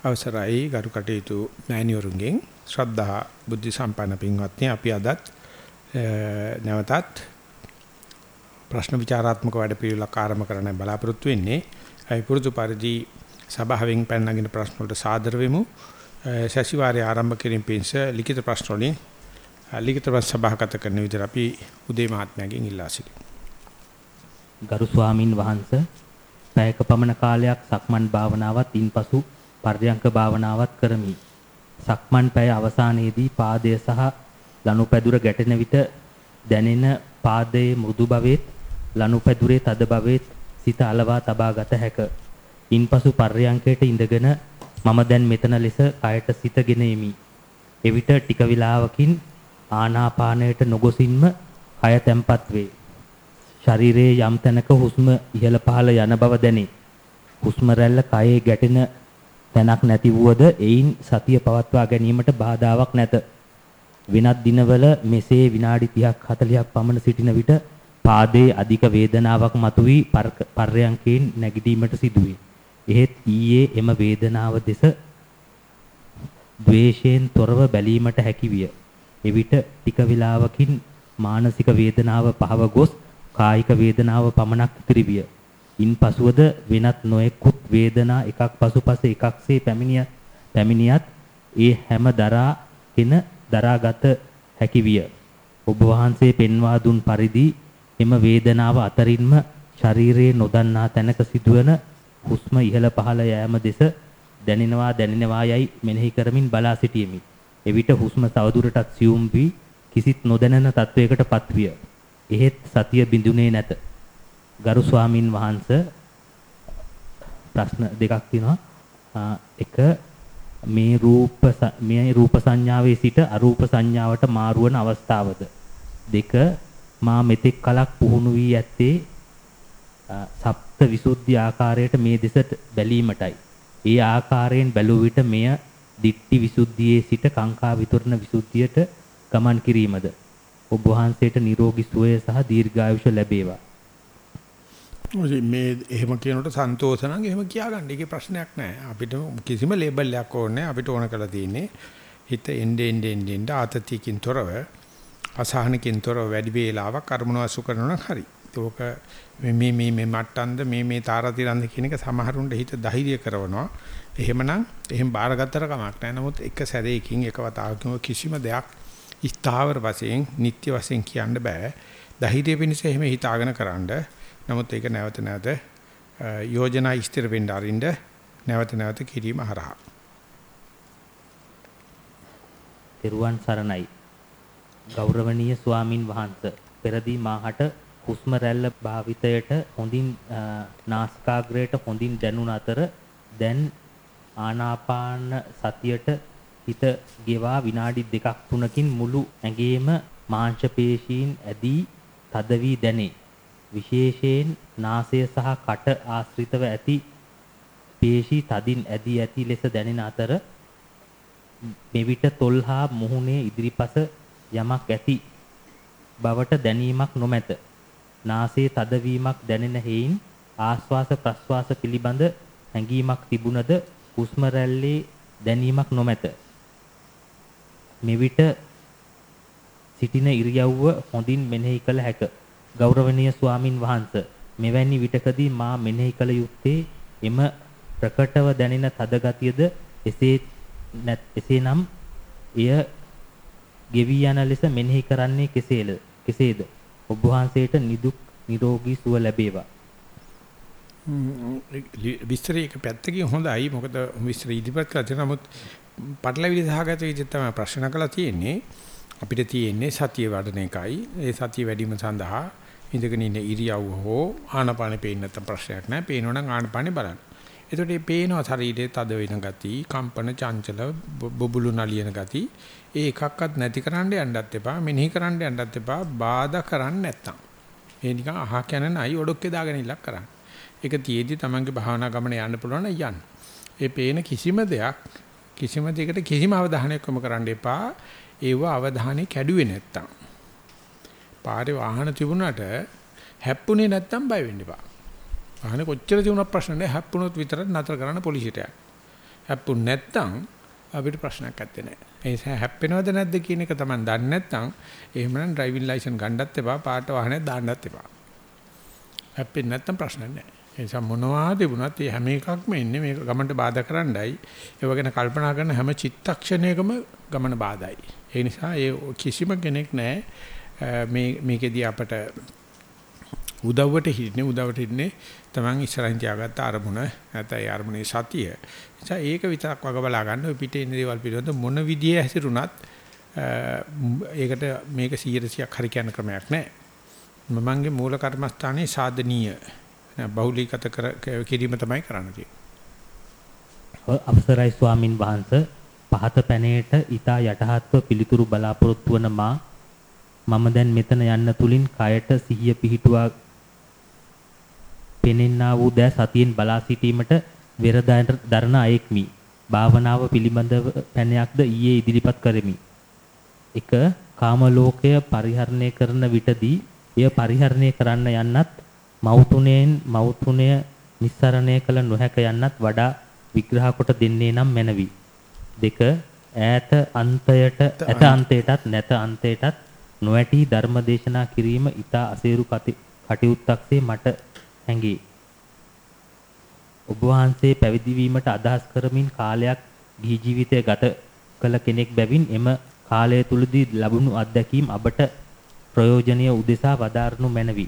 අවසරයි ගරු කටයුතු මෑණිවරුන්ගෙන් ශ්‍රද්ධා බුද්ධ සම්පන්න පින්වත්නි අපි අදත් නැවතත් ප්‍රශ්න විචාරාත්මක වැඩපිළිවෙලක් ආරම්භ කරන්න බලාපොරොත්තු වෙන්නේ. ඒ පුරුදු පරිදි සභාවෙන් පැනනගින ප්‍රශ්න වලට සාදර වෙමු. සැසිවාරයේ ආරම්භ කිරීම පිණිස ලිඛිත ප්‍රශ්න වලින් ලිඛිත ප්‍රශ්න සභාගත කරන විදිහට අපි උදේ මහත්මයාගෙන් ඉල්ලා සිටිමු. ගරු ස්වාමින් වහන්සේ පැයක පමණ කාලයක් සක්මන් භාවනාවත් ඉන්පසු පර්යංක භාවනාවත් කරමි. සක්මන් පැය අවසානයේදී පාදය සහ ලනුපැදුර ගැටෙන විට දැනෙන පාදයේ මෘදු බවෙත් ලනුපැදුරේ තද බවෙත් සිත අලවා තබා ගත හැක. ඉන්පසු පර්යංකයට ඉඳගෙන මම දැන් මෙතන ලෙස කයට සිතගෙන එමි. එවිට ටික වේලාවකින් ආනාපානයට නොගොසින්ම කය තැම්පත් වේ. ශරීරයේ යම් තැනක හුස්ම ඉහළ පහළ යන බව දැනේ. හුස්ම රැල්ල කයේ ගැටෙන තැනක් නැති වුවද එයින් සතිය පවත්වා ගැනීමට බාධාවක් නැත. වෙනත් දිනවල මෙසේ විනාඩි 30ක් 40ක් පමණ සිටින විට පාදයේ අධික වේදනාවක් මතුවී පර්යංකයෙන් නැගිටීමට සිදුවේ. එහෙත් ඊයේ එම වේදනාව දෙස ද්වේෂයෙන් තොරව බැලීමට හැකිවිය. එවිට ටික වේලාවකින් මානසික වේදනාව පහව ගොස් කායික වේදනාව පමණක් ඉතිරි විය. ඉන්පසුවද වෙනත් නොයෙකුත් වේදනා එකක් පසුපස එකක්සේ පැමිණිය පැමිණියත් ඒ හැම දරාගෙන දරාගත හැකි විය. ඔබ වහන්සේ පෙන්වා දුන් පරිදි එම වේදනාව අතරින්ම ශරීරයේ නොදන්නා තැනක සිදුවන හුස්ම ඉහළ පහළ යෑම දෙස දැනෙනවා දැනෙනවා යයි මෙනෙහි කරමින් බලා සිටියෙමි. එවිට හුස්ම තවදුරටත් සියුම් වී කිසිත් නොදැනෙන තත්වයකට පත්විය. එහෙත් සතිය බිඳුනේ නැත. ගරු ස්වාමින් වහන්සේ ප්‍රශ්න දෙකක් තියෙනවා. එක මේ රූප මේ රූප සංඥාවේ සිට අරූප සංඥාවට මාරුවන අවස්ථාවද දෙක මා මෙතෙක් කලක් පුහුණු වී ඇත්තේ සප්ත විසුද්ධි ආකාරයට මේ දෙසට බැලීමටයි. ඒ ආකාරයෙන් බැලුව විට මෙය දිට්ටි විසුද්ධියේ සිට කාංකා විතරණ විසුද්ධියට ගමන් කිරීමද ඔබ වහන්සේට නිරෝගී සුවය සහ දීර්ඝායුෂ ලැබේවා. ඔය මේ එහෙම කියනකොට සන්තෝෂ නම් එහෙම කියාගන්න. ඒකේ ප්‍රශ්නයක් නැහැ. අපිට කිසිම ලේබල් එකක් ඕනේ අපිට ඕන කරලා තියෙන්නේ හිත එnde ende ende ende ආතතියකින් තොරව අසහනකින් තොරව වැඩි වේලාවක් අරමුණ අසු කරනවා නම් හරි. ඒක මේ මේ මේ මේ මට්ටන්ද මේ මේ තාරතිරන්ද කියන එක සමහරුන්ට හිත ධෛර්ය කරනවා. එහෙමනම් එහෙම බාරගත්තට කමක් නැහැ. නමුත් එක සැරේකින් එක වතාවකින් කිසිම දෙයක් ස්ථාවර වශයෙන් නිත්‍ය වශයෙන් කියන්න බෑ. ධෛර්යය පිණිස එහෙම හිතාගෙන කරන්න. නමුත් ඒක නැවත නැවත යෝජනා ඉස්තර වෙන්න අරින්න නැවත නැවත කිරීම හරහා. තෙරුවන් සරණයි. ගෞරවනීය ස්වාමින් වහන්සේ පෙරදී මාහට හුස්ම රැල්ල භාවිතයට හොඳින් නාසිකාග්‍රයට හොඳින් දැනුණ අතර දැන් ආනාපාන සතියට හිත ගෙවා විනාඩි දෙකක් තුනකින් මුළු ඇඟේම මාංශ පේශීන් ඇදී තද වී දැනේ. විශේෂයෙන් නාසය සහ කට ආශ්‍රිතව ඇති පේශී තදින් ඇදී ඇති ලෙස දැනෙන අතර මෙවිට තොල් හා මුහුණේ ඉදිරිපස යමක් ඇති බවට දැනීමක් නොමැත. නාසයේ තදවීමක් දැනෙන හේයින් ආශ්වාස ප්‍රශ්වාස පිළිබඳ හැඟීමක් තිබුණද හුස්ම රැල්ලේ දැනීමක් නොමැත. මෙවිට සිටින ඉරියව්ව හොඳින් මෙනෙහි කළ හැක. ගෞරවනීය ස්වාමින් වහන්සේ මෙවැනි විටකදී මා මෙනෙහි කළ යුත්තේ එම ප්‍රකටව දැනෙන තද ගතියද එසේ එසේනම් එය ගෙවි යන ලෙස මෙනෙහි කරන්නේ කෙසේද? කෙසේද? ඔබ වහන්සේට නිදුක් නිරෝගී සුව ලැබේවා. විස්තරයක පැත්තකින් හොඳයි. මොකද විස්තර ඉදිරිපත් කරලා තියෙනවා. නමුත් පටලවිලි සහගත විදිහට තමයි ප්‍රශ්න කළා තියෙන්නේ. අපිට තියෙන්නේ සතිය වඩන එකයි. ඒ සතිය වැඩිම සඳහා ඉඳගෙන ඉන්න ඉරියව්ව හෝ ආනපානෙ පේන්න නැත්නම් ප්‍රශ්නයක් නැහැ. පේනවනම් ආනපානෙ බලන්න. එතකොට මේ පේනවා ශරීරයේ තද වෙන ගති කම්පන චංචල බබුලු නලියන ගති. ඒ එකක්වත් නැති කරන්න යන්නත් එපා මෙනෙහි කරන්න යන්නත් එපා බාධා කරන්න නැත්තම්. ඒ නිකන් අහ කන නයි ඔඩොක්කේ දාගෙන ඉලක්ක කරන්න. ඒක තියේදී තමන්ගේ භාවනා ගමන යන්න පුළුවන් නම් යන්න. ඒ පේන කිසිම දෙයක් කිසිම දෙයකට කිසිම අවධානයක් යොමු කරන්න එපා. ඒව අවධානය කැඩුවේ නැත්තම්. පාරේ වාහන තිබුණාට හැප්පුණේ නැත්තම් බය වෙන්න එපා වාහනේ කොච්චර තිබුණත් ප්‍රශ්න නැහැ හැප්පුණොත් විතරක් නතර කරන්න පොලිසියට යන්න හැප්පුනේ නැත්තම් අපිට ප්‍රශ්නයක් නැත්තේ නෑ. ඒ නිසා හැප්පෙනවද නැද්ද කියන එක තමයි දන්නේ නැත්තම් එහෙමනම් ඩ්‍රයිවිං ලයිසන් ගන්නත් එපා පාට වාහනයක් දාන්නත් එපා. හැප්පෙන්නේ නැත්තම් ප්‍රශ්නයක් නෑ. ඒ නිසා මොනවා තිබුණත් මේ හැම එකක්ම එන්නේ මේක ගමන්ට බාධා කරන්නයි. ඒව ගැන කල්පනා කරන හැම චිත්තක්ෂණයකම ගමන බාධායි. ඒ නිසා ඒ කිසිම කෙනෙක් නැහැ මේ මේකෙදී අපට උදව්වට හිටින්නේ උදව්වට හිටින්නේ Taman ඉස්සරහින් තියාගත්ත අරමුණ නැත්නම් ඒ අරමුණේ සතිය. නිසා ඒක විතරක් වග බලා ගන්න ඔය පිටේ ඉන්න දේවල් පිළිබඳ මොන විදියෙ හැසිරුණත් ඒකට මේක 100ක් හරි කියන ක්‍රමයක් නැහැ. මමංගේ මූල කර්මස්ථානයේ සාධනීය බහුලීගත කර කිරීම තමයි කරන්න තියෙන්නේ. අවසරයි ස්වාමින් වහන්සේ පහත පැනේට ඊතා යටහත්ව පිළිතුරු බලාපොරොත්තු වන මා මම දැන් මෙතන යන්න තුලින් කයට සිහිය පිහිටුවා පෙනෙන්නා වූ දෑ සතියෙන් බලා සිටීමට වෙරදායන්ට දරන අයෙක්මි. භාවනාව පිළිබඳව පැනයක්ද ඊයේ ඉදිරිපත් කරමි. එක කාම ලෝකය පරිහරණය කරන විටදී එය පරිහරණය කරන්න යන්නත් මෞතුණයෙන් මෞතුණය නිස්සරණය කළ නොහැක යන්නත් වඩා විග්‍රහ කොට දෙන්නේ නම් මැනවි. දෙක ඈත අන්තයට ඇත අන්තයටත් නැත අන්තයටත් නොඇටි ධර්මදේශනා කිරීම ඊට අසේරු කටයුත්තක්සේ මට හැඟේ. ඔබ වහන්සේ පැවිදි වීමට අදහස් කරමින් කාලයක් ගිහි ජීවිතය ගත කළ කෙනෙක් බැවින් එම කාලය තුලදී ලැබුණු අත්දැකීම් අපට ප්‍රයෝජනීය උදෙසා වදාරනු මැනවි.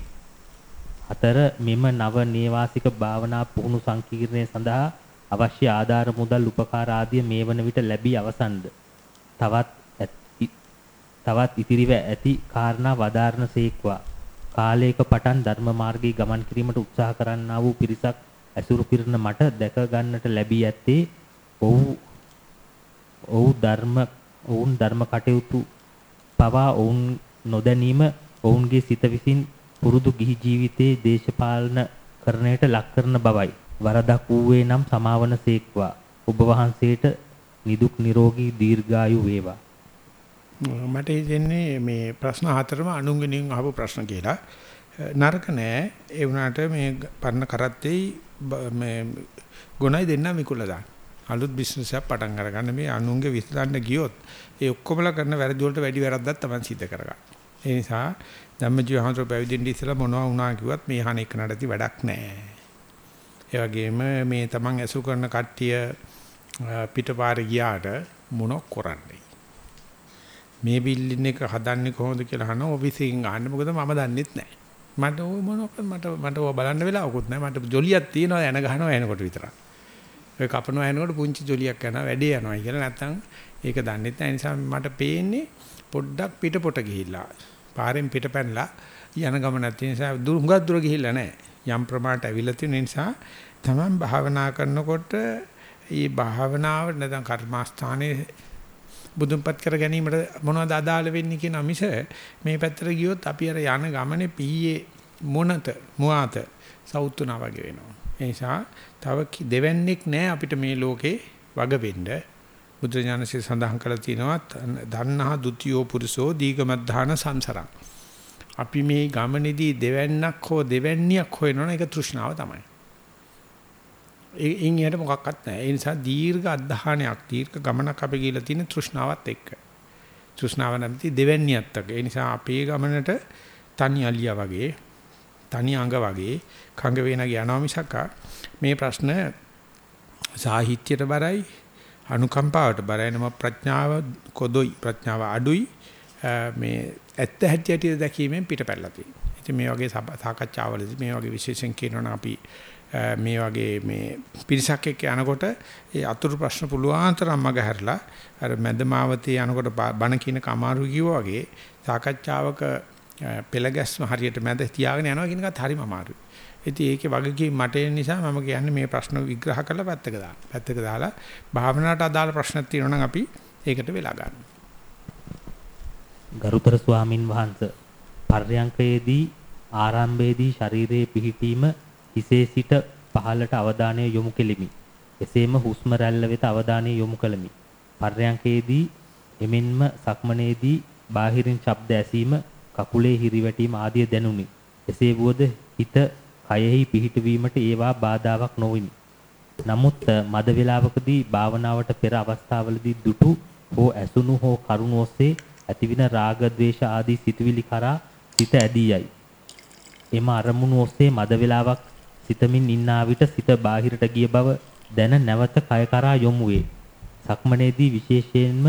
අතර මෙම නව නේවාසික භාවනා පුහුණු සංකීර්ණය සඳහා අවශ්‍ය ආධාර මුදල් උපකාර ආදිය මේ වන විට ලැබී අවසන්ද. තවත් තවත් ඉතිරිව ඇති කාරණා වදාරන සේක්වා. කාලයක පටන් ධර්ම මාර්ගයේ ගමන් කිරීමට උත්සාහ කරන්නා වූ පිරිසක් ඇසුරු පිරන මට දැක ගන්නට ලැබී ඇත්තේ ඔව් ඔව් ධර්ම ඔවුන් ධර්ම කටයුතු පවා ඔවුන් නොදැනීම ඔවුන්ගේ සිත විසින් පුරුදු ගිහි ජීවිතයේ දේශපාලන කරණයට ලක් කරන බවයි. වරදක් වූවේ නම් සමාවන සේක්වා. ඔබ වහන්සේට නිදුක් නිරෝගී දීර්ඝායු වේවා. මට හිතෙන්නේ මේ ප්‍රශ්න හතරම අනුන්ගෙනින් අහපු ප්‍රශ්න කියලා. නරක නෑ. ඒ වුණාට මේ පරණ කරත්තේ මේ ගුණයි දෙන්න විකුල දාන්න. අලුත් බිස්නස් එකක් පටන් අරගන්න මේ අනුන්ගේ විශ්ලන්න ගියොත් ඒ ඔක්කොමලා කරන වැරදි වලට වැඩි වැරද්දක් තමයි සිද්ධ කරගන්න. ඒ නිසා ධම්මජීව හඳුර පැවිදෙන්න ඉස්සලා මොනවා වුණා කිව්වත් මේ අහන එක නඩති වැඩක් නැහැ. ඒ වගේම මේ තමන් ඇසු කරන කට්ටිය පිටපාරේ ගියාට මොනක් කරන්නේ? මේ බිල්ඩින් එක හදන්නේ කොහොමද කියලා අහන ඔෆිස් එකකින් අහන්න මොකද මම දන්නෙත් නැහැ. මට ඕ මොනක් මට මට ඕවා බලන්න වෙලාවකුත් නැහැ. මට ජොලියක් තියෙනවා එන ගහනවා එනකොට විතරක්. ඔය කපනවා එනකොට පුංචි ජොලියක් යනවා වැඩේ යනවා කියලා නැත්තම් ඒක දන්නෙත් නැහැ. නිසා මට පේන්නේ පොඩ්ඩක් පිටපොට ගිහිල්ලා පාරෙන් පිට පැනලා යන ගමනක් තියෙන නිසා දුර හුඟක් දුර ගිහිල්ලා නැහැ. යම් ප්‍රමාණයට ඇවිල්ලා තියෙන නිසා තමන් භාවනා කරනකොට මේ භාවනාව නැත්නම් කර්මාස්ථානයේ බුදුන්පත් කර ගැනීමට මොනවද අදාළ වෙන්නේ කියන මිස මේ පැත්තට ගියොත් අපි අර යන ගමනේ පීයේ මොනත මුවාත සෞතුනා වගේ වෙනවා. ඒ නිසා තව දෙවන්නේක් නැහැ අපිට මේ ලෝකේ වග වෙන්න. බුදුරජාණන්සේ සඳහන් කළා තියෙනවා ධන්නහ ဒ ුතියෝ පුරුෂෝ දීගමද්ධාන සංසරං. අපි මේ ගමනේදී දෙවන්නක් හෝ දෙවැන්නියක් හොයනවනේ ඒක තෘෂ්ණාව තමයි. ඒන් යට මොකක්වත් නැහැ. ඒ නිසා දීර්ඝ අධධානයක් දීර්ඝ ගමනක් අපි ගිහිලා තියෙන තෘෂ්ණාවත් එක්ක. තෘෂ්ණාව නැමැති දෙවැන්නියත් එක්ක. ඒ නිසා අපේ ගමනට තනි අලියා වගේ තනි අඟ වගේ කඟ වේන යනවා මිසක් මේ ප්‍රශ්න සාහිත්‍යයට බරයි අනුකම්පාවට බරයි නම ප්‍රඥාව කොදොයි ප්‍රඥාව අඩුයි මේ ඇත්ත හැටි හැටි දැකීමෙන් පිටපැල්ලා තියෙනවා. ඉතින් මේ වගේ සාකච්ඡාවලදී මේ වගේ විශේෂයෙන් කියනවා අපි මේ වගේ මේ පිරිසක් එක්ක යනකොට ඒ අතුරු ප්‍රශ්න පුළුවන් තරම් මග හැරලා අර මැදමාවතේ යනකොට බණ කියන කමාරු කිව්වා වගේ සාකච්ඡාවක පෙළ ගැස්ම හරියට මැද තියාගෙන යනවා කියන එකත් හරිම අමාරුයි. ඉතින් ඒකේ වගකීම් මට එන නිසා මම කියන්නේ මේ ප්‍රශ්න විග්‍රහ කරලා පැත්තක දාන්න. පැත්තක දාලා භාවනාවට අදාළ ප්‍රශ්නක් තියෙනවා නම් අපි ඒකට වෙලා ගන්න. ගරුතර ස්වාමින් වහන්සේ පර්යංකයේදී ආරම්භයේදී ශරීරයේ පිහිටීම හිසේ සිට පහළට අවධානය යොමු කෙලිමි. එසේම හුස්ම රැල්ල වෙත අවධානය යොමු කළමි. පර්යංකයේදී එමෙන්ම සක්මනේදී බාහිරින් ශබ්ද ඇසීම, කකුලේ හිරිවැටීම ආදිය දැනුනි. එසේ වුවද හිත කයෙහි පිහිටවීමට ඒවා බාධාවක් නොවිනි. නමුත් මද වේලාවකදී භාවනාවට පෙර අවස්ථාවලදී දුටු හෝ ඇසුණු හෝ කරුණ ඔස්සේ ඇතිවින රාග ద్వේෂ ආදී සිතුවිලි කරා සිත ඇදී යයි. එම අරමුණු ඔස්සේ මද වේලාවක් සිතමින් ඉන්නා විට සිත බාහිරට ගිය බව දැන නැවත කය කරා යොමු වේ. සක්මනේදී විශේෂයෙන්ම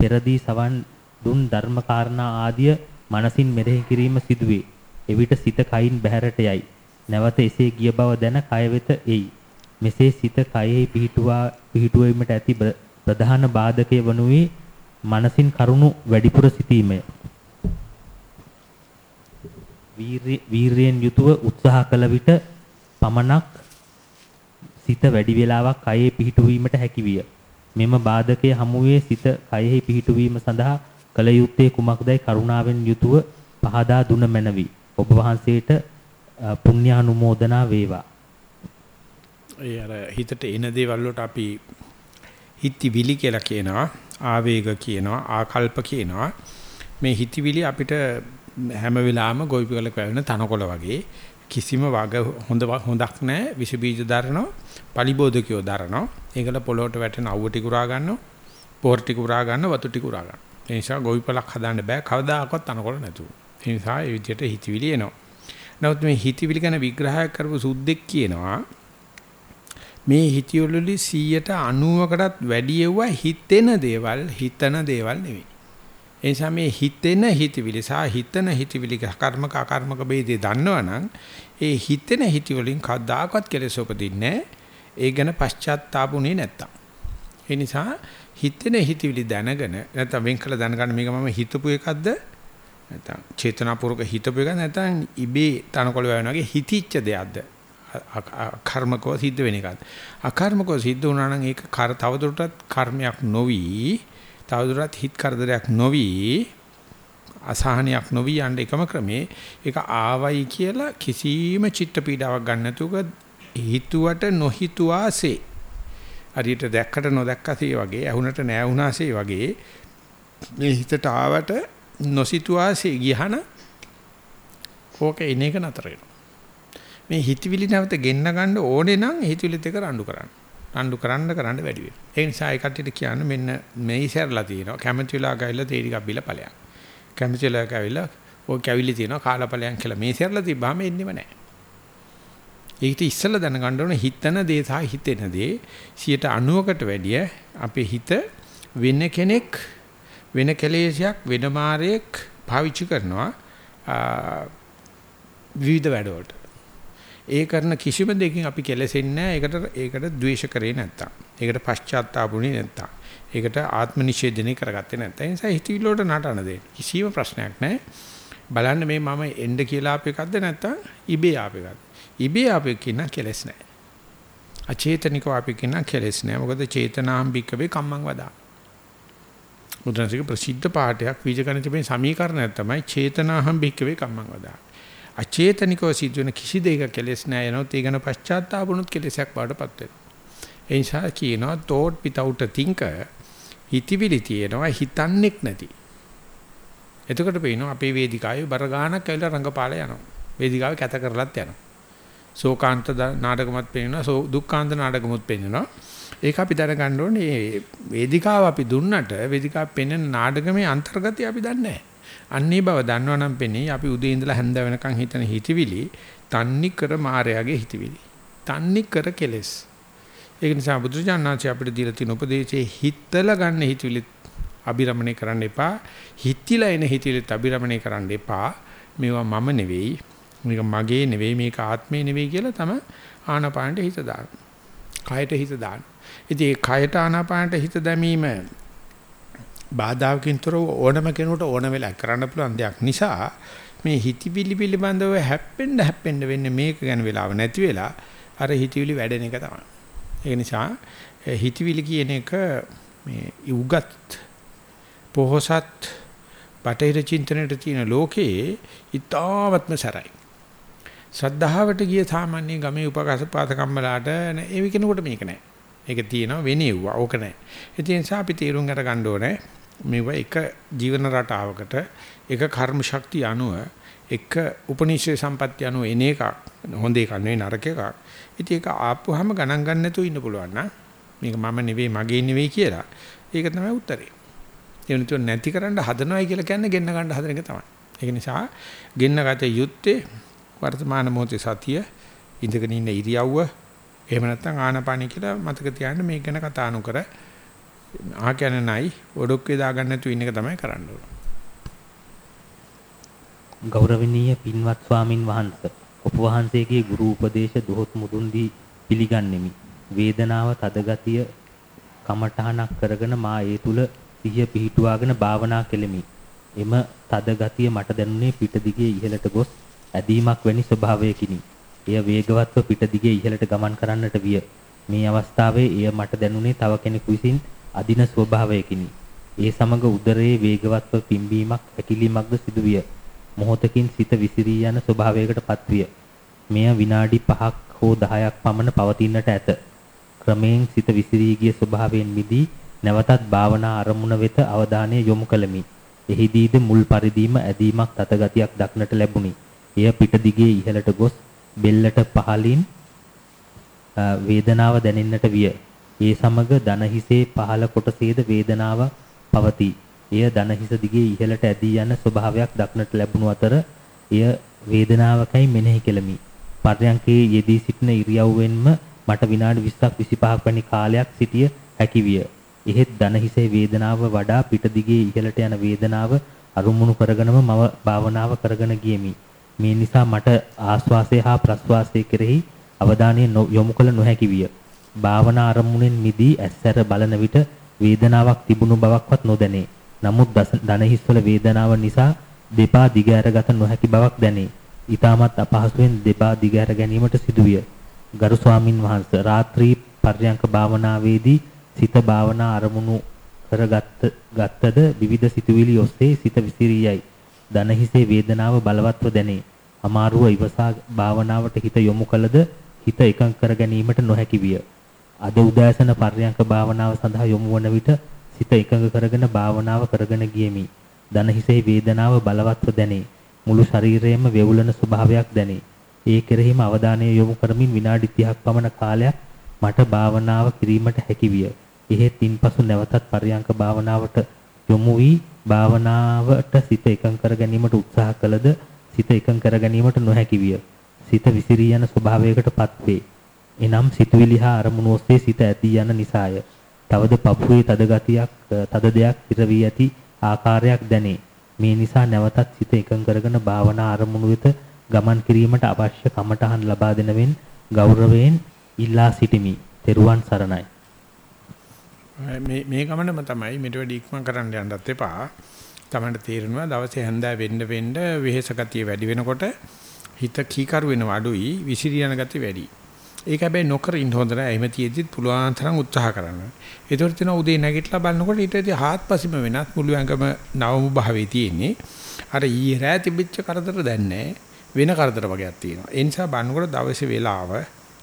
පෙරදී සවන් දුන් ධර්ම කාරණා ආදිය මනසින් මෙනෙහි කිරීම සිදුවේ. එවිට සිත කයින් බැහැරට යයි. නැවත එසේ ගිය බව දැන කය වෙත එයි. මෙසේ සිත කයෙහි පිහිටුවා පිහිටුවීමට ඇති ප්‍රධාන බාධකය වනුයේ මනසින් කරුණු වැඩිපුර සිටීමය. වීරියෙන් යුතුව උත්සාහ කළ විට පමණක් සිත වැඩි වේලාවක් කයෙහි පිහිටුවීමට හැකි විය. මෙම බාධකයේ හමුවේ සිත කයෙහි පිහිටුවීම සඳහා කල යුත්තේ කුමක්දයි කරුණාවෙන් යුතුව පහදා දුන මැනවි. ඔබ වහන්සේට පුණ්‍යානුමෝදනා වේවා. ඒ අර හිතට එන දේවල් වලට අපි හිතවිලි කියලා කියනවා ආවේග කියනවා ආකල්ප කියනවා මේ හිතවිලි අපිට හැම වෙලාවෙම ගොවිපලක වැවෙන තනකොළ වගේ කිසිම වග හොඳ හොඳක් නැහැ විස බීජ දරනවා. පලිබෝධකයෝ දරනවා. ඒකල පොළොවට වැටෙන අවුව ටික උරා ගන්නවා. පොහොර ටික උරා ගන්න වතු ටික උරා ගන්න ඒ නිසා ගොවිපලක් හදාන්න බෑ. කවදාකවත් තනකොළ නැතුව. ඒ නිසා ඒ විදිහට හිතවිලි එනවා. නමුත් මේ හිතවිලි ගැන විග්‍රහයක් කරපු සුද්දෙක් කියනවා මේ හිතියොලලි 190කටත් වැඩි යුවා හිතෙන දේවල් හිතන දේවල් නෙවෙයි. ඒ නිසා මේ හිතෙන හිතවිලි සහ හිතන හිතවිලි කර්මක අකර්මක ભેදේ දන්නවනම් ඒ හිතෙන හිතවලින් කවදාකවත් කෙලෙස උපදින්නේ ඒ ගැන පශ්චාත්තාපුනේ නැත්තම්. ඒ නිසා හිතෙන හිතවිලි දැනගෙන නැත්නම් වෙන් කළ දැනගන්න මේක මම හිතපු එකක්ද නැත්නම් චේතනාපූර්වක හිතපු එකක් නැත්නම් ඉබේ තනකොළ වගේ හිතිච්ච දෙයක්ද කර්මකව සිද්ධ වෙන එකක්. අකර්මකව සිද්ධ වුණා නම් ඒක කර තවදුරටත් කර්මයක් නොවි තවදුරටත් හිත කරදරයක් නොවි අසහනයක් නොවි යන්න එකම ක්‍රමේ ඒක ආවයි කියලා කිසිම චිත්ත පීඩාවක් ගන්න නැතුව හිතුවට නොහිතුවාසේ හරියට දැක්කට නොදැක්කසේ වගේ ඇහුනට නෑ වුණාසේ වගේ මේ හිතට ආවට නොසිතුවාසේ ගියහන ඕක එන එක නතර වෙනවා මේ හිතවිලි නැවත ගෙන්න ගන්න ඕනේ නම් හිතවිලිත් එක රණ්ඩු කරන්න. රණ්ඩු කරන්න කරන්න වැඩි වෙනවා. ඒ නිසා ඒ කට්ටියට කියන්න මෙන්න මේ ඉස්සරලා තියෙනවා. කැමති වෙලා ගාවිලා තේ ටිකක් බිල ඵලයක්. කැමති වෙලා ගාවිලා ඔය කැවිලි තියෙනවා කාලා ඵලයන් කියලා මේ ඉස්සරලා තිබ්බාම එන්නෙම නැහැ. ඒකට ඉස්සලා දැනගන්න ඕනේ හිතන දේ සහ හිතෙන දේ 90කට වැඩිය අපේ හිත වෙන කෙනෙක් වෙන කෙලෙසයක් වෙන මාරයක් පාවිච්චි කරනවා විවිධ වැඩවලට. ඒ කරන කිසිම දෙයකින් අපි කෙලෙසෙන්නේ නැහැ. ඒකට ඒකට ද්වේෂ කරේ නැත්තම්. ඒකට පශ්චාත්තාපුනේ නැත්තම්. ඒකට ආත්ම නිෂේධනය කරගත්තේ නැත්තම්. ඒ නිසා හිතවිල්ල වලට නටන දෙන්න. කිසිම ප්‍රශ්නයක් නැහැ. බලන්න මේ මම එන්න කියලා ආපු එකක්ද නැත්තම් ඉබේ ආපු එකක්ද? ඉබේ ආපු එක කියන කෙලෙස් නැහැ. අචේතනිකව ආපු කියන කෙලෙස් නැහැ. මොකද චේතනාම් බික්කවේ කම්මං වදා. මුද්‍රණසික ප්‍රසිද්ධ පාඨයක් වීජගණිතයේ සමීකරණයක් තමයි චේතනාහම් බික්කවේ කම්මං වදා. අචේතනිකව සිදුවෙන කිසි දෙයක කෙලෙස් නැහැ එනොත් ඒ ගැන පශ්චාත්තාපුණුත් කෙලෙසක් බාටපත් වෙනවා. ඒ නිසා කියනවා thought without a thinker හිතවිලි තියෙනවා හිතන්නේක් නැති. එතකොට පේනවා අපේ වේදිකාවේ බර ගානක් ඇවිල්ලා රංගපාල යනවා. වේදිකාව කැත කරලත් යනවා. ශෝකාන්ත නාටකමත් පේනවා දුක්ඛාන්ත නාටකමුත් පේනවා. ඒක අපි දැනගන්න ඕනේ මේ වේදිකාව අපි දුන්නට වේදිකාව පෙන්වන නාටකමේ අන්තර්ගතය අපි දන්නේ නැහැ. අන්නේ බව දන්නවනම් පෙනේ අපි උදේ ඉඳලා හැන්ද වෙනකන් හිතන හිතවිලි තන්නි කර මායාවේ හිතවිලි. තන්නි කර කෙලස්. ඒක නිසා බුදුජානනාචි අපිට දීලා තියෙන උපදේශයේ හිතලා ගන්න හිතවිලි අබිරමණය කරන්න එපා. හිතිලා එන හිතවිලිත් අබිරමණය කරන්න එපා. මේවා මම නෙවෙයි. මේක මගේ නෙවෙයි මේක ආත්මේ නෙවෙයි කියලා තම ආනාපානට හිත දාන්න. කයට හිත දාන්න. ඉතින් ඒ කයට ආනාපානට හිත දැමීම බාධාකින් තොරව ඕනම කෙනෙකුට ඕන වෙලා කරන්න පුළුවන් දෙයක් නිසා මේ හිතවිලි පිළිබඳව හැප්පෙන්න හැප්පෙන්න වෙන්නේ මේක ගැන වෙලාව නැති වෙලා අර හිතවිලි වැඩෙන එක තමයි. ඒ නිසා හිතවිලි කියන එක මේ උගත් පොහසත් බටහිර චින්තනයේ තියෙන ලෝකයේ ඊ타වත්ම සරයි. ශ්‍රද්ධාවට ගිය සාමාන්‍ය ගමේ උපකාසපාත කම්මලාට ඒ කෙනෙකුට මේක නැහැ. ඒක තියෙනවා වෙනෙව්වා. ඕක නැහැ. ඒ නිසා අපි තීරුම් අර ගන්න ඕනේ. මේවා එක ජීවන රටාවකට එක කර්ම ශක්තිය අනුව එක උපනිෂේ සම්පත්‍ය අනුව එන එකක් හොඳ එකක් නෙවෙයි නරක එකක්. ඉතින් ඒක ආපුවාම ගණන් ගන්න නැතුව ඉන්න පුළුවන් නම් මේක මම නෙවෙයි මගේ නෙවෙයි කියලා. ඒක තමයි උත්තරේ. ඒ වෙනතු නැති කරන්න හදනවයි කියලා කියන්නේ ගෙන්න ගන්න හදන එක තමයි. ඒක නිසා ගෙන්න ගත යුත්තේ වර්තමාන මොහොතේ සතිය ඉඳගෙන ඉන්න ඉරියව්ව එහෙම නැත්නම් ආනාපානිය කියලා මතක තියාගන්න මේක ගැන කතා නොකර ආ කියන්නේ නැයි ඔඩොක්කේ දාගන්න නැතුව ඉන්න එක තමයි කරන්න ඕන. ගෞරවනීය පින්වත් ස්වාමින් වහන්සේ ඔබ වහන්සේගේ ගුරු උපදේශ දොහොත් මුදුන් දී පිළිගන්නෙමි. වේදනාව තදගතිය කමඨහනක් කරගෙන මා ඒ තුල සිහිය පිහිටුවාගෙන භාවනා කෙලෙමි. එම තදගතිය මට දැනුනේ පිටදිගේ ඉහළට ගොස් ඇදීමක් වැනි ස්වභාවයකිනි. එය වේගවත්ව පිටදිගේ ඉහළට ගමන් කරන්නට විය. මේ අවස්ථාවේ එය මට දැනුනේ තව කෙනෙකු විසින් අදින ස්වභාවයකිනි. ඒ සමග උදරයේ වේගවත්ව පිම්බීමක් හැකිලීමක්ද සිදුවිය. මොහොතකින් සිත විසිරී යන ස්වභාවයකට පත්විය. මෙය විනාඩි 5ක් හෝ 10ක් පමණ පවතින්නට ඇත. ක්‍රමයෙන් සිත විසිරී ගිය ස්වභාවයෙන් මිදී නැවතත් භාවනා අරමුණ වෙත අවධානය යොමු කළමි. එහිදීද මුල් පරිදීම ඇදීමක් තතගතියක් දක්නට ලැබුණි. එය පිට දිගේ ඉහළට ගොස් බෙල්ලට පහලින් වේදනාව දැනෙන්නට විය. ඒ සමග දන හිසේ පහළ කොටසේද වේදනාව පවතී. එය දන හිස දිගේ ඉහළට ඇදී යන ස්වභාවයක් දක්නට ලැබුණු අතර එය වේදනාවකයි මෙනෙහි කෙලමි. පර්යංකේ යෙදී සිටින ඉරියව්වෙන්ම මට විනාඩි 20ක් 25ක් වැනි කාලයක් සිටිය හැකි විය. එහෙත් දන හිසේ වේදනාව වඩා පිට දිගේ ඉහළට යන වේදනාව අරුමුණු කරගෙනම මම භාවනාව කරගෙන ගියෙමි. මේ නිසා මට ආස්වාසය හා ප්‍රස්වාසය කෙරෙහි අවධානය යොමු කළ නොහැකි විය. භාවනා අරමුණෙන් මිදී ඇස්සර බලන විට වේදනාවක් තිබුණු බවක්වත් නොදැනේ. නමුත් දන හිස්වල වේදනාව නිසා දෙපා දිග ඇරගත නොහැකි බවක් දැනේ. ඊටමත් අපහසුවෙන් දෙපා දිග ඇර ගැනීමට සිදුවිය. ගරු ස්වාමින් වහන්සේ රාත්‍රී පර්යංක භාවනාවේදී සිත භාවනා අරමුණු කරගත් ගත්තද විවිධ සිතුවිලි ඔස්සේ සිත විසිරියයි. දන හිසේ වේදනාව බලවත්ව දැනේ. අමාරුව ඉවසා භාවනාවට හිත යොමු කළද හිත එකඟ කර ගැනීමට නොහැකි විය. අද උදෑසන පර්යංක භාවනාව සඳහා යොමු වන විට සිත එකඟ කරගෙන භාවනාව කරගෙන ගියෙමි. දන හිසේ වේදනාව බලවත්ව දැනේ. මුළු ශරීරයේම වේවුලන ස්වභාවයක් දැනේ. ඒ කෙරෙහිම අවධානය යොමු කරමින් විනාඩි 30ක් පමණ කාලයක් මට භාවනාව කිරීමට හැකි විය. එහෙත් ඉන්පසු නැවතත් පරියංක භාවනාවට යොමු වී භාවනාවට සිත එකඟ කර ගැනීමට උත්සාහ කළද සිත එකඟ කර ගැනීමට නොහැකි විය. සිත විසිරී යන ස්වභාවයකටපත් වේ. එනම් සිතුවිලි හා අරමුණු ඔස්සේ සිත ඇදී යන නිසාය. තවද පපුවේ තද ගතියක් තද දෙයක් ඉර වී ඇති ආකාරයක් දැනේ. මේ නිසා නැවතත් සිත එකඟ කරගෙන භාවනා අරමුණු වෙත ගමන් කිරීමට අවශ්‍ය කමටහන් ලබා දෙනවෙන් ගෞරවයෙන් ඉල්ලා සිටිමි. තෙරුවන් සරණයි. මේ මේ ගමනම තමයි මෙට වැඩි ඉක්මන් කරන්න යන්නත් එපා. තමන්ට තේරෙනවා දවසේ හැන්දෑ වෙන්න වෙන්න වෙහෙස ගතිය වැඩි වෙනකොට හිත කීකරු වෙනවා අඩුයි විසිරියන ගතිය වැඩි. ඒක හැබැයි නොකර ඉන්න හොඳ නැහැ. එහෙම තියෙද්දිත් පුළුවන් තරම් උත්සාහ කරන්න. ඒතකොට තියෙන උදේ නැගිටලා බලනකොට ඊට ඉතින් හාත්පසීම වෙනත් මුළු ඇඟම නවමු භාවයේ තියෙන්නේ. අර ඊයේ රෑ තිබිච්ච කරදර දැන් නැහැ. වෙන කරදර වගේක් තියෙනවා. ඒ නිසා බලනකොට දවසේ වේලාව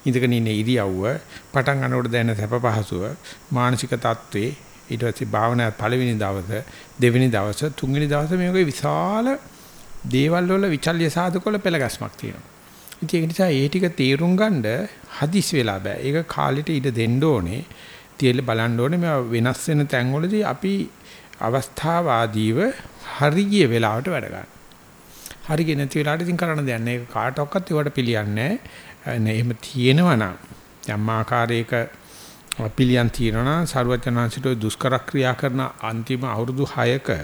ඉඳගෙන ඉන්න ඉරියව්ව පටන් ගන්නකොට දැනෙන සැප පහසුව මානසික තත්ත්වේ ඊට පස්සේ භාවනා පළවෙනි දවස දෙවෙනි දවස තුන්වෙනි දවස මේ වගේ විශාල දේවල් වල විචල්්‍ය සාධක වල පෙළගස්මක් තියෙනවා. ඉතින් ඒක නිසා ඒ ටික තේරුම් ගන්න හදිස් වෙලා බෑ. ඒක කාලෙට ඉඩ දෙන්න ඕනේ. තියලා බලන්න ඕනේ මේ වෙනස් වෙන තැන්වලදී අපි අවස්ථාවාදීව හරිය වෙලාවට වැඩ ගන්න. හරිය නැති වෙලාවට ඉතින් කරන්න දෙයක් නෑ. ඒක කාටවත් ඒවට පිළියන්නේ නෑ. එහෙම තියෙනවා නම් යම් ආකාරයක පිළියම් තියෙනවා නම් සරුවචනාංශිට දුෂ්කර ක්‍රියා කරන අන්තිම අවුරුදු 6ක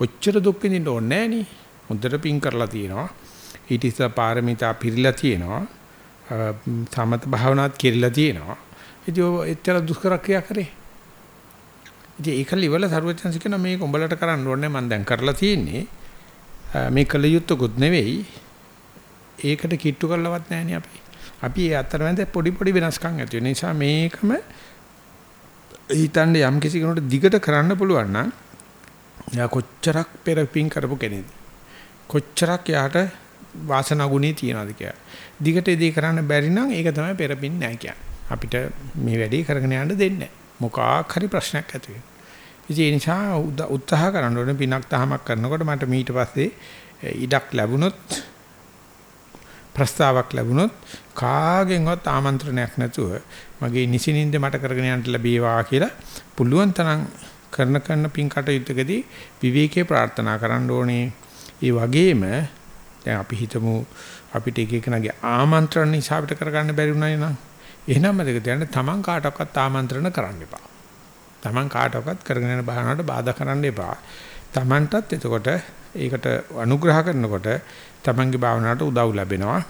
ඔච්චර දුක් විඳින්න ඕනේ නෑනේ. හොඳට පින් කරලා තියෙනවා. ඊට ඉස්සර පාරමිතා පිරීලා තියෙනවා. සමත භාවනාත් කෙරිලා තියෙනවා. ඉතින් ඔය එච්චර දුෂ්කර ක්‍රියා කරේ. ඉතින් ඒකල ඉවල සරුවචන්සි කියන මේක උඹලට කරන්න ඕනේ මම දැන් කරලා තියෙන්නේ. මේ කල යුත්තකුත් නෙවෙයි. ඒකට කිට්ටු කරලවත් නැහැනේ අපි. අපි ඒ අතරමැද පොඩි පොඩි වෙනස්කම් ඇති වෙන නිසා මේකම හිතන්නේ යම් කිසි කෙනෙකුට දිගට කරන්න පුළුවන් නම් එයා කොච්චරක් පෙර පිං කරපු කෙනෙක්ද කොච්චරක් යාට වාසනා ගුණේ තියනවාද කියලා. දිගට ඉදී කරන්න බැරි නම් ඒක තමයි පෙරපින් නැහැ කියන්නේ. අපිට මේ වැඩේ කරගෙන යන්න දෙන්නේ නැහැ. මොකක් හරි ප්‍රශ්නයක් ඇති වෙනවා. ඉතින් ඒ නිසා උත්සාහ කරන්න ඕනේ පිනක් තහමක් කරනකොට මට ඊට පස්සේ ඉඩක් ලැබුණොත් ප්‍රස්තාවක් ලැබුණොත් කාගෙන්වත් ආමන්ත්‍රණයක් නැතුව මගේ නිසිනින්ද මට කරගෙන යන්න ලැබේවා කියලා පුළුවන් තරම් කරන කරන පින් කටයුත්තකදී විවේකයේ ප්‍රාර්ථනා කරන්න ඕනේ. ඒ වගේම දැන් අපි හිතමු අපිට එක එකනගේ ආමන්ත්‍රණ නිසා අපිට කරගන්න බැරි වුණා නම් එහෙනම් මතක තියාගන්න තමන් කාටවත් ආමන්ත්‍රණ කරන්න එපා. තමන් කාටවත් කරගෙන යන බහනකට බාධා කරන්න එපා. තමන්ටත් එතකොට ඒකට අනුග්‍රහ කරනකොට තමන්ගේ භාවනාවට උදව් ලැබෙනවා.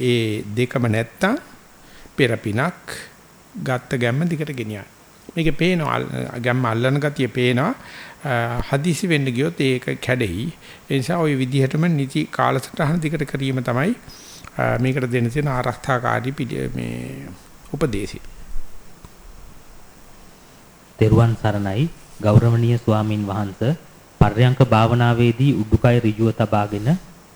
ඒ දෙකම නැත්තම් පෙරපිනක් ගත්ත ගැම්ම දිකට ගෙනියන්න. මේකේ පේනවා ගැම්ම අල්ලන ගතිය පේනවා. හදිසි වෙන්න ගියොත් ඒක කැඩෙයි. ඒ නිසා ওই විදිහටම නිති කාලසටහන දිකට කිරීම තමයි මේකට දෙන්න තියෙන ආරක්ෂාකාරී මේ උපදේශය. තෙරුවන් සරණයි ගෞරවනීය ස්වාමින් වහන්සේ පර්යංක භාවනාවේදී උඩුකය ඍජුව තබාගෙන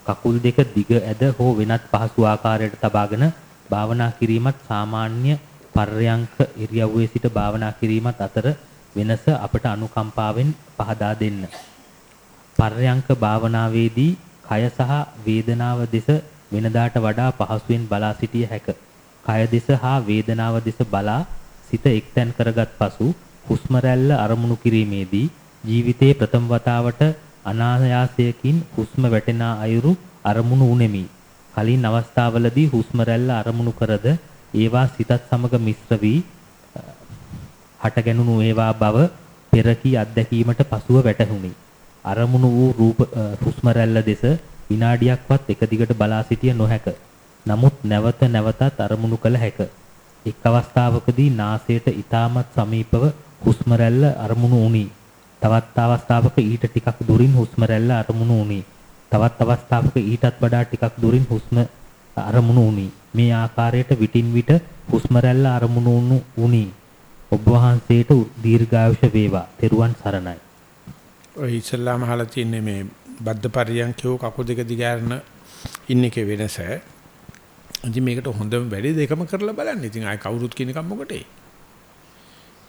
කකුල් දෙක දිග ඇද හෝ වෙනත් පහසු ආකාරයකට තබාගෙන භාවනා කිරීමත් සාමාන්‍ය පර්යංක ඉරියව්වේ සිට භාවනා කිරීමත් අතර වෙනස අපට අනුකම්පාවෙන් පහදා දෙන්න. පර්යංක භාවනාවේදී කය සහ වේදනාව දෙස වෙනදාට වඩා පහසුවෙන් බලා සිටිය හැක. කය දෙස හා වේදනාව දෙස බලා සිත එක්තැන් කරගත් පසු හුස්ම රැල්ල අරමුණු කිරීමේදී ජීවිතයේ ප්‍රථම වතාවට අනායාසයකින් හුස්ම වැටෙන අයුරු අරමුණු උනේමි. කලින් අවස්ථාවලදී හුස්ම රැල්ල අරමුණු කරද ඒවා සිතත් සමග මිශ්‍ර වී හටගැනුණු ඒවා බව පෙරකී අත්දැකීමට පසුව වැටහුණි. අරමුණු වූ රූප හුස්ම රැල්ල දෙස විනාඩියක්වත් එක දිගට බලා සිටිය නොහැක. නමුත් නැවත නැවතත් අරමුණු කළ හැක. එක් අවස්ථාවකදී නාසයට ඊටමත් සමීපව හුස්ම රැල්ල අරමුණු වුණි. තවත් අවස්ථාවක ඊට ටිකක් දුරින් හුස්ම රැල්ල අරමුණු වුණි. තවත් අවස්ථාවක ඊටත් වඩා ටිකක් දුරින් හුස්ම අරමුණු වුණි. මේ ආකාරයට විටින් විට හුස්ම රැල්ල අරමුණු වුණි. ඔබ වහන්සේට දීර්ඝායුෂ වේවා. තෙරුවන් සරණයි. ඔය ඉස්ලාම අහලා තින්නේ මේ බද්ද පරියන්කෝ කකුල් දෙක දිගාරන ඉන්න එකේ වෙනස. ඉතින් මේකට හොඳම වැඩි දෙකම කරලා බලන්න. ඉතින් ආයි කවුරුත් කියන එක මොකටේ?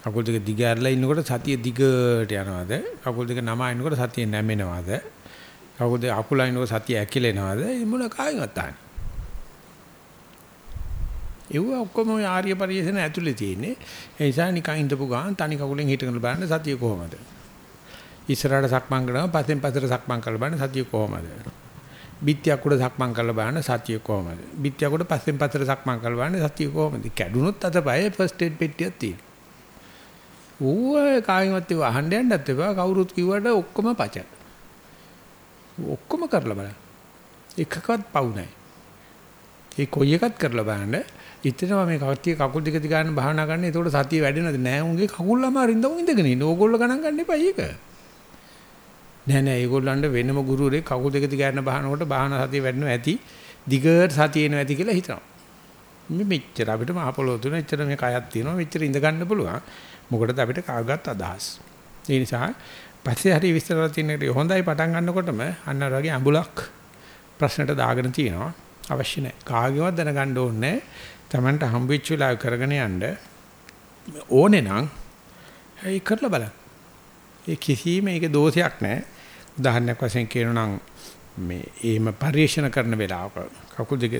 කකුල් දෙක දිගාරලා ඉන්නකොට සතිය දිගට යනවාද? කකුල් දෙක නමා ඉන්නකොට සතිය නැමෙනවාද? කකුල් දෙක අකුලා ඉන්නකොට සතිය ඇකිලෙනවාද? මොන කායින්වත් අහන්නේ. ඒව ඔක්කොම ආර්ය පරිශන ඇතුලේ තියෙන්නේ. ඒ නිසා නිකන් ඉඳපු ගාන තනි කකුලෙන් හිටගෙන බලන්න සතිය කොහොමද? ඉස්සරහට සක්මන් කරනවා පස්සෙන් පස්සට සක්මන් කරලා බලන්න සතිය කොහොමද? බිත්තියක් උඩ සක්මන් කරලා බලන්න සතිය කොහොමද? බිත්තියක් උඩ පස්සෙන් පස්සට සක්මන් කරලා බලන්න සතිය කොහොමද? කැඩුනොත් අතපය ෆස්ට් එඩ් පෙට්ටියක් තියෙනවා. ඌව කායිමත් ඒව අහන්න යන්නත් එපා කවුරුත් කිව්වට ඔක්කොම පච. ඔක්කොම කරලා බලන්න. එකකවත් පවු නැහැ. ඒ කොයි එකත් කරලා බලන්න. ඉතින්ම මේ කට්ටිය කකුල් දෙක දිගාන භාවනා කරන්න. ඒතකොට සතිය වැඩෙනවද? නෑ උන්ගේ කකුල් අමාරින්ද උන් ඉඳගෙන ඉන්න. ඕගොල්ලෝ ගණන් ගන්න එපා ඒක. නෑ නෑ ඒගොල්ලන්ට වෙනම ගුරුවරයෙක් කකුල් දෙක දිගාන බහනකොට භාවනා සතිය වැඩෙනවා ඇති. දිගට සතිය එනවා ඇති කියලා හිතනවා. මේ මෙච්චර අපිට මහ පොළොව තුන එච්චර මේ කයක් තියෙනවා. මෙච්චර ඉඳ ගන්න පුළුවන්. මොකටද අපිට කාගත් අදහස්. ඒ නිසා පස්සේ හරි විස්තර කරලා තියෙන එකට හොඳයි පටන් ගන්නකොටම අන්න අර වගේ අඹුලක් ප්‍රශ්නට දාගෙන තියෙනවා. අවශ්‍ය නැහැ. කාගේවත් දැනගන්න ඕනේ Tamanට හම්බෙච්ච වෙලාව කරගෙන යන්න ඕනේ නම් ඒ කරලා බලන්න. ඒ කිසිම ඒක දෝෂයක් නැහැ. උදාහරණයක් වශයෙන් කියනවා නම් මේ එහෙම පරිශන කරන වෙලාවක කකුල් දෙක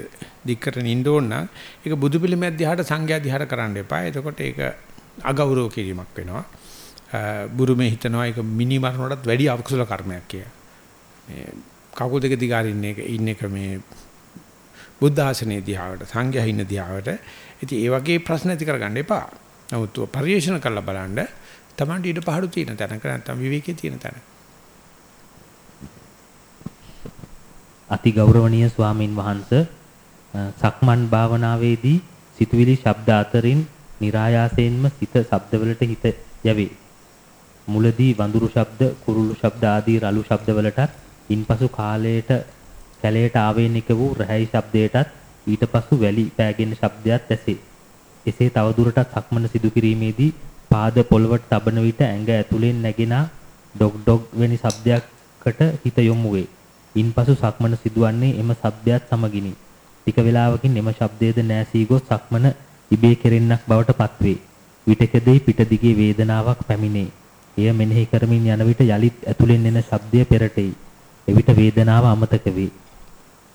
දික් කරගෙන ඉන්න ඕන නම් ඒක බුදු පිළිමයක් දිහාට සංඝයා දිහාට කරන්න එපා. එතකොට ඒක අගෞරව කිරීමක් වෙනවා. බුරුමේ හිතනවා ඒක මිනි මරණයටත් වැඩි අකුසල කර්මයක් කියලා. මේ කකුල් දෙක දිගාරින්න එක ඉන්න එක මේ බුද්ධ ආසනයේ දිහාවට සංඝයා ඉන්න දිහාවට ඉතින් ඒ වගේ ප්‍රශ්න ඇති කරගන්න එපා. නමුත් පරිශන කරලා බලන්න Tamanට ඊට පහළු තියෙන තැනක නැත්නම් විවේකයේ තියෙන තැන. අති ගෞරවනීය ස්වාමින් වහන්සේ සක්මන් භාවනාවේදී සිතුවිලි ශබ්ද අතරින් નિરાයාසයෙන්ම සිත ශබ්දවලට හිත යවේ. මුලදී වඳුරු ශබ්ද, කුරුළු ශබ්ද ආදී රළු ශබ්දවලටත් ඉන්පසු කාලයට කැලයට ආවේනික වූ රැහි ශබ්දයටත් ඊට පසු වැලි පෑගෙන ශබ්දයක් ඇසේ. එසේ තවදුරටත් සක්මන සිදු කිරීමේදී පාද පොළවට තබන විට ඇඟ ඇතුලෙන් නැගෙන ඩොග් ඩොග් වැනි ශබ්දයකට හිත යොමු වේ. ඉන්පසු සක්මන සිදුවන්නේ එම ශබ්දයක් සමගිනි. ටික වේලාවකින් එම ශබ්දයේද නැසී ගොස් සක්මන ඉබේ කෙරෙන්නක් බවට පත්වේ. විටකදී පිට දිගේ වේදනාවක් පැමිණේ. එය මෙනෙහි කරමින් යන විට යලිත් ඇතුලෙන් එන ශබ්දය පෙරටෙයි. එවිට වේදනාව අමතක වේ.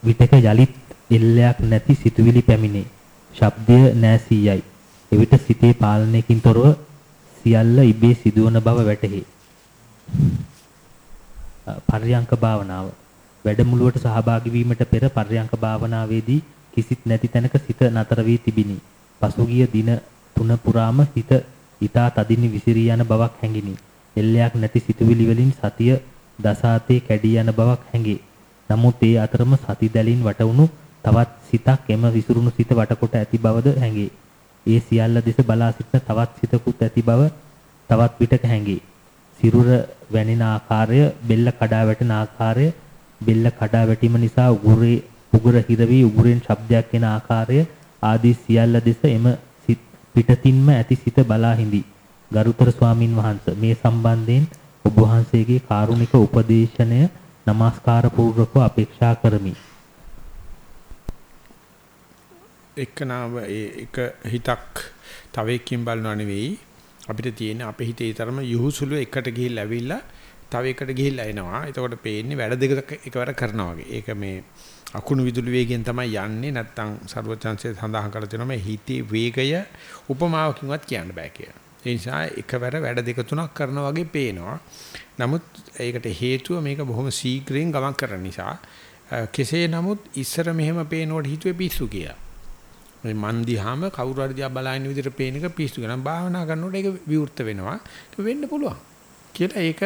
විතක යලිත් එල්ලයක් නැති සිතුවිලි පැමිණේ. ශබ්දය නැසී යයි. එවිට සිතේ පාලනයකින් තොරව සියල්ල ඉබේ සිදුවන බව වැටහි. පර්යංක භාවනාව වැඩමුළුවට සහභාගී වීමට පෙර පර්යංක භාවනාවේදී කිසිත් නැති තැනක සිත නතර වී තිබිනි. පසුගිය දින තුන පුරාම හිත ඊතා තදින් විසිරී යන බවක් හැඟිනි. එල්ලයක් නැති සිතුවිලි වලින් සතිය දසාතේ කැඩී යන බවක් හැඟේ. නමුත් ඒ අතරම සති දැලින් වටවුණු තවත් සිතක් එම විසිරුණු සිත වටකොට ඇති බවද හැඟේ. ඒ සියල්ල දෙස බලා සිටන තවත් සිතකුත් ඇති බව තවත් විටක හැඟේ. සිරුර වැනෙන ආකාරය, බෙල්ල කඩා වැටෙන ආකාරය, බෙල්ල කඩා වැටීම නිසා උගුරේ උගුර හිරවි උගුරෙන් ශබ්දයක් එන ආකාරය ආදී සියල්ල දෙස එම පිටතින්ම ඇති සිත බලා හිඳි. ගරුතර ස්වාමින් වහන්සේ මේ සම්බන්ධයෙන් ඔබ වහන්සේගේ කාරුණික උපදේශනය নমස්කාර පූර්වකව අපේක්ෂා කරමි. එක්කනාව ඒ එක හිතක් තව එකකින් බලනවා නෙවෙයි අපිට තියෙන අපේ හිතේ තරම යහුසුළු එකට ගිහිල්ලා ඇවිල්ලා තව එකට ගිහිල්ලා එනවා. එතකොට පේන්නේ වැඩ දෙක එකවර කරනවා වගේ. ඒක මේ අකුණු විදුලි වේගයෙන් තමයි යන්නේ නැත්නම් ਸਰවචන්සේ සඳහන් කර තියෙනවා මේ හිතේ වේගය උපමාවකින්වත් කියන්න බෑ කියලා. ඒ නිසා එකවර වැඩ දෙක තුනක් කරනා වගේ පේනවා. නමුත් ඒකට හේතුව මේක බොහොම ශීඝ්‍රයෙන් ගමන් කරන නිසා කෙසේ නමුත් ඉස්සර මෙහෙම පේනකොට හිතුවේ පිස්සු කියලා. මේ මන් දිහාම කවුරු හරි දිහා බලන විදිහට පේන එක පිස්සු කරනවා. භාවනා කරනකොට ඒක විවෘත වෙනවා. ඒක වෙන්න පුළුවන්. කියලා ඒක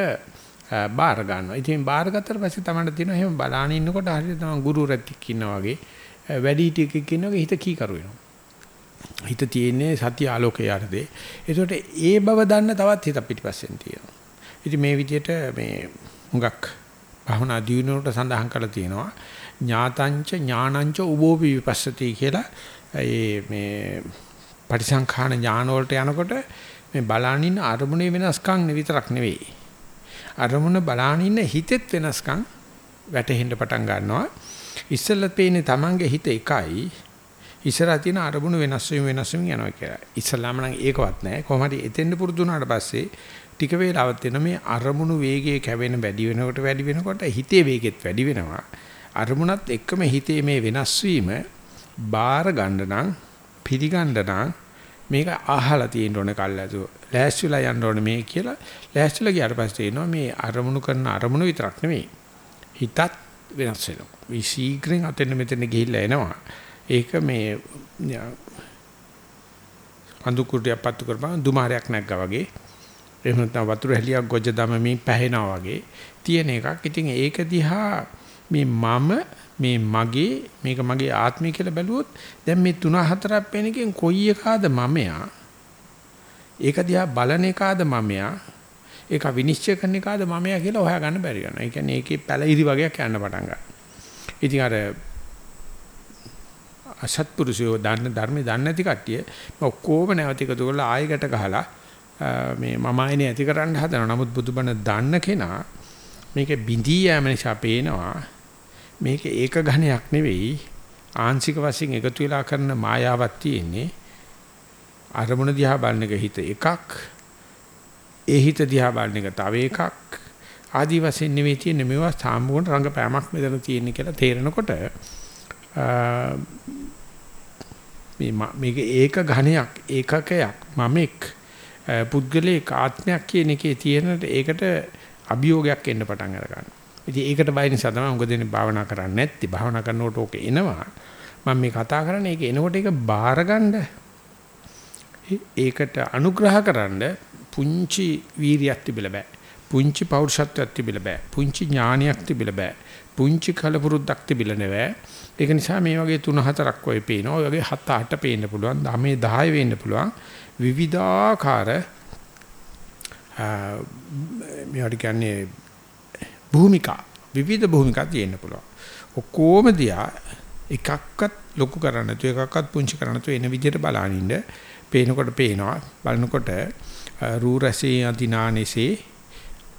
බාර ගන්නවා. ඉතින් බාර ගත්තට පස්සේ තමයි තියෙනවා එහෙම බලාන ඉන්නකොට හරියට තමයි ගුරු රැතික් ඉන්නා වගේ වැඩි ටිකක් ඉන්නා වගේ හිත කීකරු වෙනවා. හිත තියෙන්නේ සත්‍ය ආලෝකයේ යටතේ. ඒකට ඒ බව දන්න තවත් හිත පිටිපස්සෙන් තියෙනවා. ඉතින් මේ විදිහට මේ හුඟක් භවනා දියුණුවට සඳහන් කරලා තියෙනවා. ඥාතංච ඥානංච උභෝපි විපස්සති කියලා ඒ මේ පටිසංඛාන ඥාන වලට යනකොට මේ බලනින් අරමුණේ වෙනස්කම් විතරක් නෙවෙයි. අරමුණ බලාන ඉන්න හිතෙත් වෙනස්කම් වැටෙන්න පටන් ගන්නවා. ඉස්සෙල්ලා පේන්නේ Tamange හිත එකයි. ඉස්සරහ තියෙන අරමුණු වෙනස් වීම වෙනස් වීම යනවා කියලා. ඉස්සලාම නම් ඒකවත් නැහැ. කොහොම හරි එතෙන්ද පුරුදු වුණාට පස්සේ ටික වේලාවක් වෙන මේ අරමුණු වේගය කැවෙන වැඩි වෙනකොට වැඩි වෙනකොට හිතේ වේගෙත් වැඩි වෙනවා. අරමුණත් එක්කම හිතේ මේ වෙනස් වීම බාර ගන්න නම් පිළිගන්න නම් මේක අහලා තියෙන්න ඕනේ කල්ලාතු. ලෑස්තිලා යන්න ඕනේ මේ කියලා ලෑස්තිලා ගියාට පස්සේ එනවා මේ අරමුණු කරන අරමුණු විතරක් නෙමෙයි. හිතත් වෙනස් වෙනවා. මේ ශීඝ්‍රයෙන් අතෙන් මෙතන ගිහිල්ලා එනවා. ඒක මේ අඳු කුටියක් පත්තු කරපන් දුමාරයක් නැග්ගා වගේ. එහෙම නැත්නම් වතුර හැලියක් ගොජ දමමින් පැහෙනවා වගේ තියෙන එකක්. ඉතින් ඒක දිහා මේ මම මේ මගේ මේක මගේ ආත්මය කියලා බැලුවොත් දැන් මේ තුන හතරක් පේන එකෙන් කොයි එකාද මමයා ඒක දිහා බලන එකාද මමයා ඒක විනිශ්චය කරන එකාද මමයා කියලා හොයා ගන්න බැරි වෙනවා. ඒ කියන්නේ ඒකේ පැලිරි වගේක් යන්න පටන් ගන්නවා. ඉතින් අර අසත්පුරුෂයෝ දන්න ධර්මේ දන්නේ නැති කට්ටිය ඔක්කොම නැවත එකතු කරලා ආයෙකට ගහලා මේ මම ආයනේ ඇති කරන්න හදනවා. නමුත් බුදුබණ දන්න කෙනා මේක බිඳී යෑම නිසා පේනවා මේක ඒක ඝණයක් නෙවෙයි. ආංශික වශයෙන් එකතු වෙලා කරන මායාවක් තියෙන්නේ. අරමුණ දිහා බලන එක හිත එකක්. ඒ හිත දිහා බලන එක තව එකක්. ආදි වශයෙන් නෙවෙයි තියෙන්නේ මේවා සාමුණ රංගපෑමක් මෙතන තියෙන්නේ කියලා තේරෙනකොට මේ මේක ඒක ඝණයක් ඒකකයක් මමෙක් පුද්ගලයක ආත්මයක් කියන එකේ තියෙන ඒකට අභියෝගයක් එන්න පටන් අර ගන්නවා. ඉතින් ඒකට බය නිසා තමයි උඟ දෙන්නේ භාවනා කරන්නේ නැත්තේ. භාවනා කරනකොට ඕක එනවා. මම මේ කතා කරන්නේ ඒක එනකොට ඒක බාරගන්න ඒකට අනුග්‍රහකරනද පුංචි වීරියක් තිබිලා බෑ. පුංචි පෞරුෂත්වයක් තිබිලා බෑ. පුංචි ඥානයක් තිබිලා බෑ. පුංචි කලපුරුද්දක් තිබිලා නෑ. ඒක නිසා මේ වගේ 3 4ක් ඔය පේනවා. ඔය වගේ 7 8 පේන්න පුළුවන්. 9 10 වෙන්න පුළුවන්. විවිධාකාර මේවට කියන්නේ භූමිකා විවිධ භූමිකා තියෙන්න පුළුවන්. ඔක්කොම දිහා එකක්වත් ලොකු කරන්න නැතුව එකක්වත් පුංචි කරන්න නැතුව එන විදිහට බලනින්න පේනකොට පේනවා බලනකොට රූ රසේ අදිනානෙසේ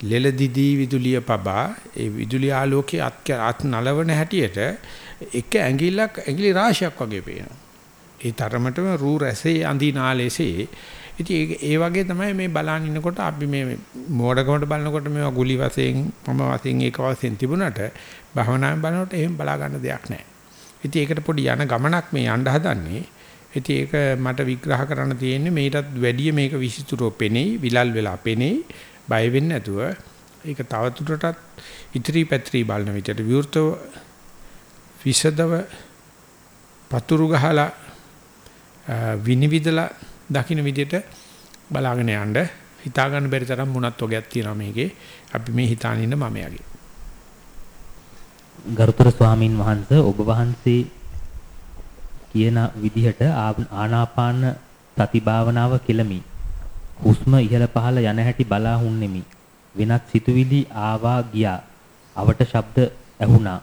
ලෙලදිදී විදුලිය පබා ඒ විදුලි ආලෝකයේ අත් නලවන හැටියට එක ඇඟිල්ලක් ඇඟිලි රාශියක් වගේ පේනවා. ඒ තරමටම රූ රසේ අඳිනාලෙසේ ඉතින් ඒ වගේ තමයි මේ බලන් ඉන්නකොට අපි මේ මෝඩකමට බලනකොට මේවා ගුලි වශයෙන් මම වශයෙන් ඒක වශයෙන් තිබුණාට භවනායෙන් බලනකොට එහෙම බලා ගන්න දෙයක් නැහැ. ඉතින් ඒකට පොඩි යන ගමනක් මේ යන්න හදන්නේ. ඉතින් ඒක මට විග්‍රහ කරන්න තියෙන්නේ මේකටත් වැඩිය මේක විසිතුරෝ පෙනෙයි, විලල් වෙලා පෙනෙයි, බය වෙන්නේ නැතුව ඒක තවදුරටත් ඉතිරි පැත්‍රි බලන විදිහට විවෘතව විසදව පතුරු ගහලා විනිවිදලා දකින්න විදිහට බලාගෙන යන්න. හිතා ගන්න බැරි තරම් මුණත් වගේක් තියෙනවා මේකේ. අපි මේ හිතාන ඉන්න මමයාගේ ගරුතර ස්වාමින් වහන්සේ ඔබ වහන්සේ කියන විදිහට ආනාපාන සති භාවනාව කෙලමි. හුස්ම ඉහළ පහළ යන හැටි බලා හුන්නෙමි වෙනත් සිතුවිලි ආවා ගියා අවට ශබ්ද ඇහුණා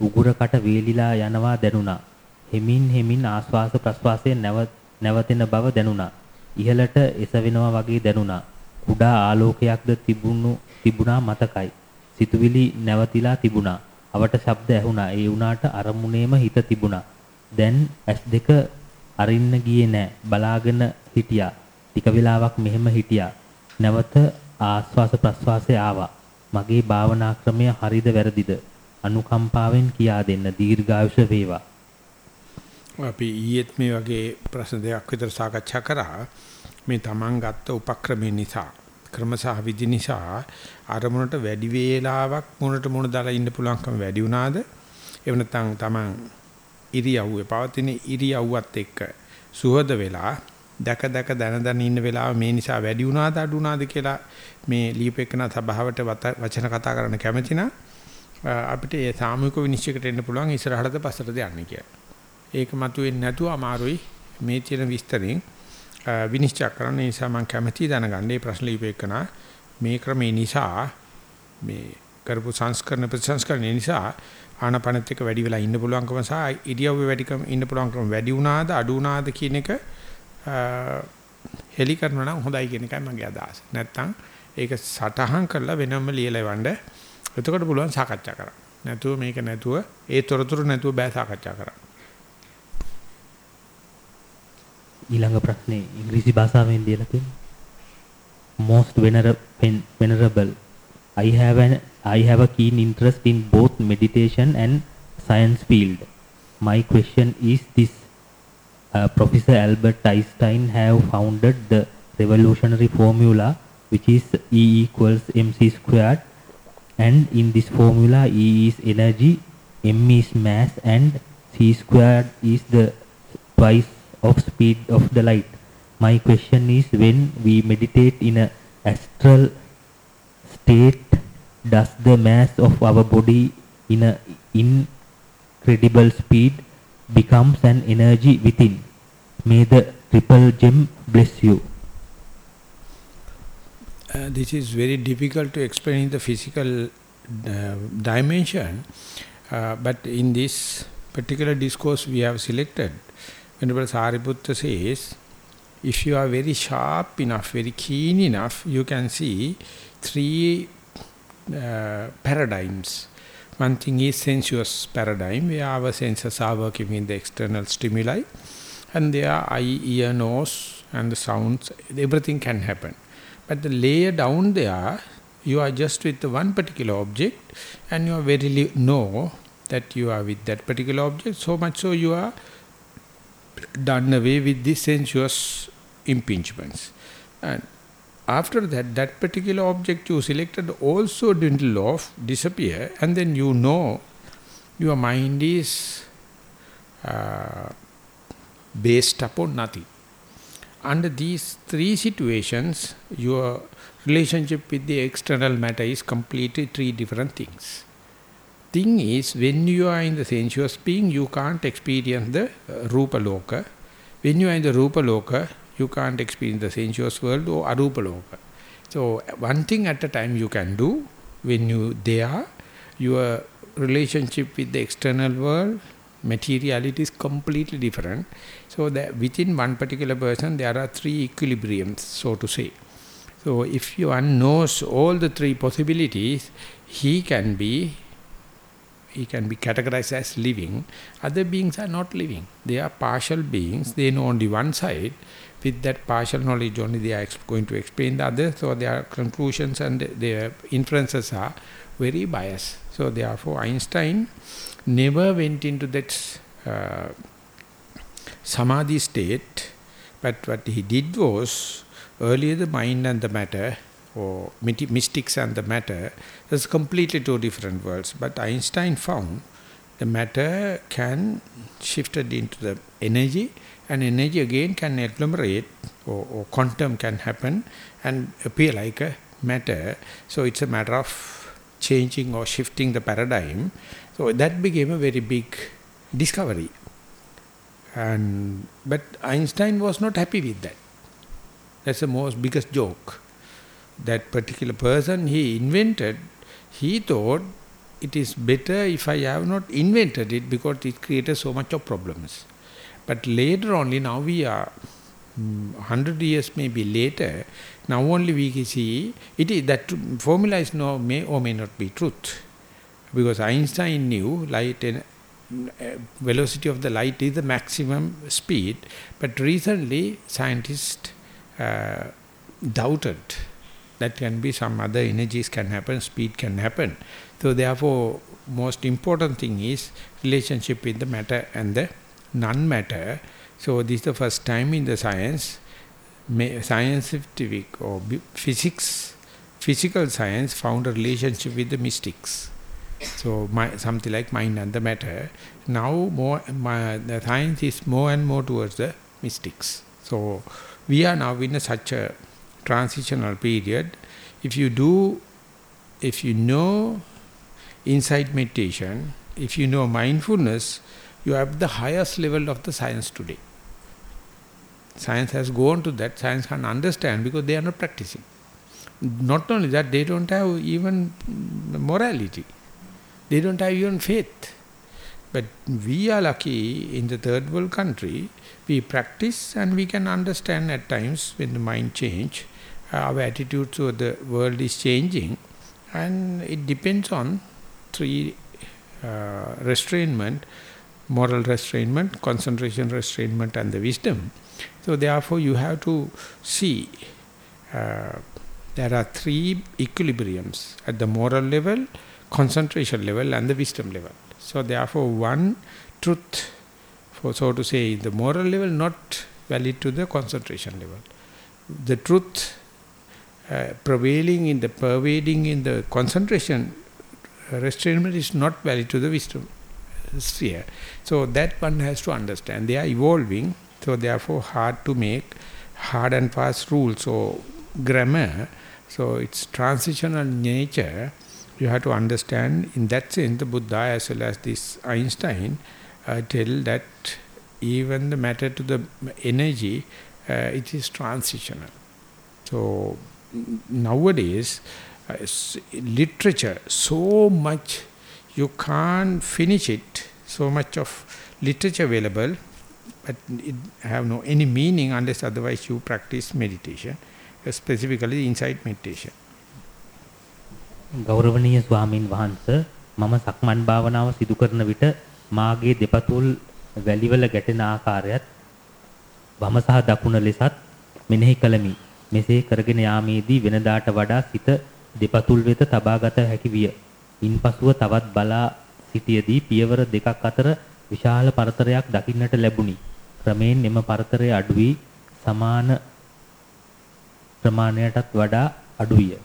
උගුරකට වේලිලා යනවා දැනුණා හෙමින් හෙමින් ආස්වාස ප්‍රස්වාසයේ නැවතෙන බව දැනුණා. ඉහළට එසවෙනවා වගේ දැනුණා. කුඩා ආලෝකයක්ද තිබුණු තිබුණා මතකයි. සිතුවිලි නැවතිලා තිබුණා. අවට ශබ්ද ඇහුණා. ඒ වුණාට අරමුණේම හිත තිබුණා. දැන් S2 අරින්න ගියේ නෑ. බලාගෙන හිටියා. ටික වෙලාවක් මෙහෙම හිටියා. නැවත ආස්වාස ප්‍රස්වාසය ආවා. මගේ භාවනා ක්‍රමය හරිද වැරදිද? අනුකම්පාවෙන් කියා දෙන්න දීර්ඝායුෂ වේවා. අපි ඊයේත් මේ වගේ ප්‍රශ්න දෙකක් විතර සාකච්ඡා කරා මේ Taman ගත්ත උපක්‍රමය නිසා ක්‍රම සහ විදි නිසා අරමුණට වැඩි වේලාවක් මුණට මුණ දාලා ඉන්න පුළුවන්කම වැඩි වුණාද එහෙම නැත්නම් Taman ඉරියව්වේ පවතින ඉරියව්වත් එක්ක සුහද වෙලා දැක දැක දන දන ඉන්න වෙලාව මේ නිසා වැඩි වුණාද අඩු වුණාද කියලා මේ ලියපෙකන සභාවට වචන කතා කරන්න කැමති නම් අපිට ඒ සාමූහික විනිශ්චයකට එන්න පුළුවන් ඉස්සරහටද පස්සටද යන්නේ කියලා. ඒක මතුවෙන්නේ නැතුව අමාරුයි මේ තියෙන විස්තරෙන් විනිශ්චය කරන්න නිසා මම කැමැති දැනගන්න මේ ප්‍රශ්න ලියපෙකන මේ ක්‍රමේ නිසා මේ කරපු සංස්කරණ ප්‍රතිසංස්කරණ නිසා ආනපනත් එක්ක වැඩි වෙලා ඉන්න පුළුවන්කම සහ ඉරියව්වේ වැඩිකම ඉන්න පුළුවන්කම වැඩි වුණාද අඩු වුණාද කියන එක හෙලි කරනවා නම් හොඳයි කියන එකයි මගේ අදහස. නැත්තම් ඒක සටහන් කරලා වෙනම ලියලා වණ්ඩ එතකොට පුළුවන් සාකච්ඡා කරන්න. නැතුව මේක නැතුව ඒ තොරතුරු නැතුව බෑ සාකච්ඡා කරන්න. ඊළඟ ප්‍රශ්නේ ඉංග්‍රීසි භාෂාවෙන් ලියලා තියෙනවා most venerable i have an i have a keen interest in both meditation and science field my question is this uh, professor albert einstein have founded the revolutionary formula which is e equals mc squared and in this formula e is energy m is mass and c squared is the twice of speed of the light. My question is when we meditate in a astral state, does the mass of our body in a incredible speed becomes an energy within? May the triple gem bless you. Uh, this is very difficult to explain in the physical uh, dimension, uh, but in this particular discourse we have selected, Venerable Sariputta says, if you are very sharp enough, very keen enough, you can see three uh, paradigms. One thing is sensuous paradigm, where our senses are working in the external stimuli, and there are eye, ear, nose, and the sounds, everything can happen. But the layer down there, you are just with one particular object, and you are very know that you are with that particular object, so much so you are done away with the sensuous impingements. And after that, that particular object you selected also dwindle off, disappear, and then you know your mind is uh, based upon nothing. Under these three situations, your relationship with the external matter is completely three different things thing is, when you are in the sensuous being, you can't experience the uh, Rupa Loka. When you are in the Rupa Loka, you can't experience the sensuous world or Arupa Loka. So, one thing at a time you can do, when you there, your relationship with the external world, materiality is completely different. So, that within one particular person, there are three equilibriums, so to say. So, if one knows all the three possibilities, he can be he can be categorized as living. Other beings are not living. They are partial beings. They know only one side. With that partial knowledge only they are going to explain the other. So their conclusions and their inferences are very biased. So therefore Einstein never went into that uh, samadhi state. But what he did was, earlier the mind and the matter, or mystics and the matter, is completely two different worlds. But Einstein found the matter can shifted into the energy and energy again can agglomerate or, or quantum can happen and appear like a matter. So it's a matter of changing or shifting the paradigm. So that became a very big discovery. And but Einstein was not happy with that. That's the most biggest joke. That particular person he invented, he thought it is better if I have not invented it because it created so much of problems. But later only, now we are mm, 100 years maybe later, now only we can see it is that formula is no may or may not be truth. Because Einstein knew light and uh, velocity of the light is the maximum speed. But recently, scientists uh, doubted that can be some other energies can happen, speed can happen. So therefore, most important thing is relationship with the matter and the non-matter. So this is the first time in the science, scientific or physics, physical science found a relationship with the mystics. So my, something like mind and the matter. Now more my, the science is more and more towards the mystics. So we are now in a, such a transitional period. If you do, if you know inside meditation, if you know mindfulness, you have the highest level of the science today. Science has gone to that, science can understand because they are not practicing. Not only that, they don't have even morality. They don't have even faith. But we are lucky in the third world country, we practice and we can understand at times when the mind change, our attitude toward the world is changing and it depends on three uh, restrainment, moral restrainment, concentration restrainment and the wisdom. So therefore you have to see uh, there are three equilibriums at the moral level, concentration level and the wisdom level. So therefore one truth, for so to say, the moral level not valid to the concentration level. The truth uh, prevailing in the pervading in the concentration uh, restrainment is not valid to the wisdom sphere. So that one has to understand. They are evolving, so therefore hard to make hard and fast rules or grammar. So it's transitional nature. You have to understand in that sense the Buddha as well as this Einstein uh, tell that even the matter to the energy, uh, it is transitional. So nowadays, uh, literature, so much, you can't finish it, so much of literature available, but it have no any meaning unless otherwise you practice meditation, specifically insight meditation. ගෞරවනීය ස්වාමින් වහන්සේ මම සක්මන් භාවනාව සිදු කරන විට මාගේ දෙපතුල් වැලිවල ගැටෙන ආකාරයත් වම සහ දකුණ ලෙසත් මෙනෙහි කළමි. මෙසේ කරගෙන යාමේදී වෙනදාට වඩා සිත දෙපතුල් වෙත තබාගත හැකි විය. ඉන්පසුව තවත් බලා සිටියේදී පියවර දෙකක් අතර විශාල පරතරයක් දකින්නට ලැබුණි. ක්‍රමයෙන් එම පරතරය අඩු වී සමාන ප්‍රමාණයටත් වඩා අඩු විය.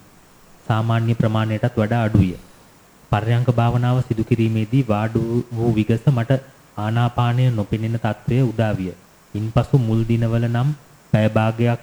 සාමාන්‍ය ප්‍රමාණයටත් වඩා අඩු විය. පර්යංක භාවනාව සිදු කිරීමේදී වාඩු වූ විගස මට ආනාපානය නොපෙනෙන తත්වය උදා විය. ඉන්පසු මුල් දිනවල නම් පැය භාගයක්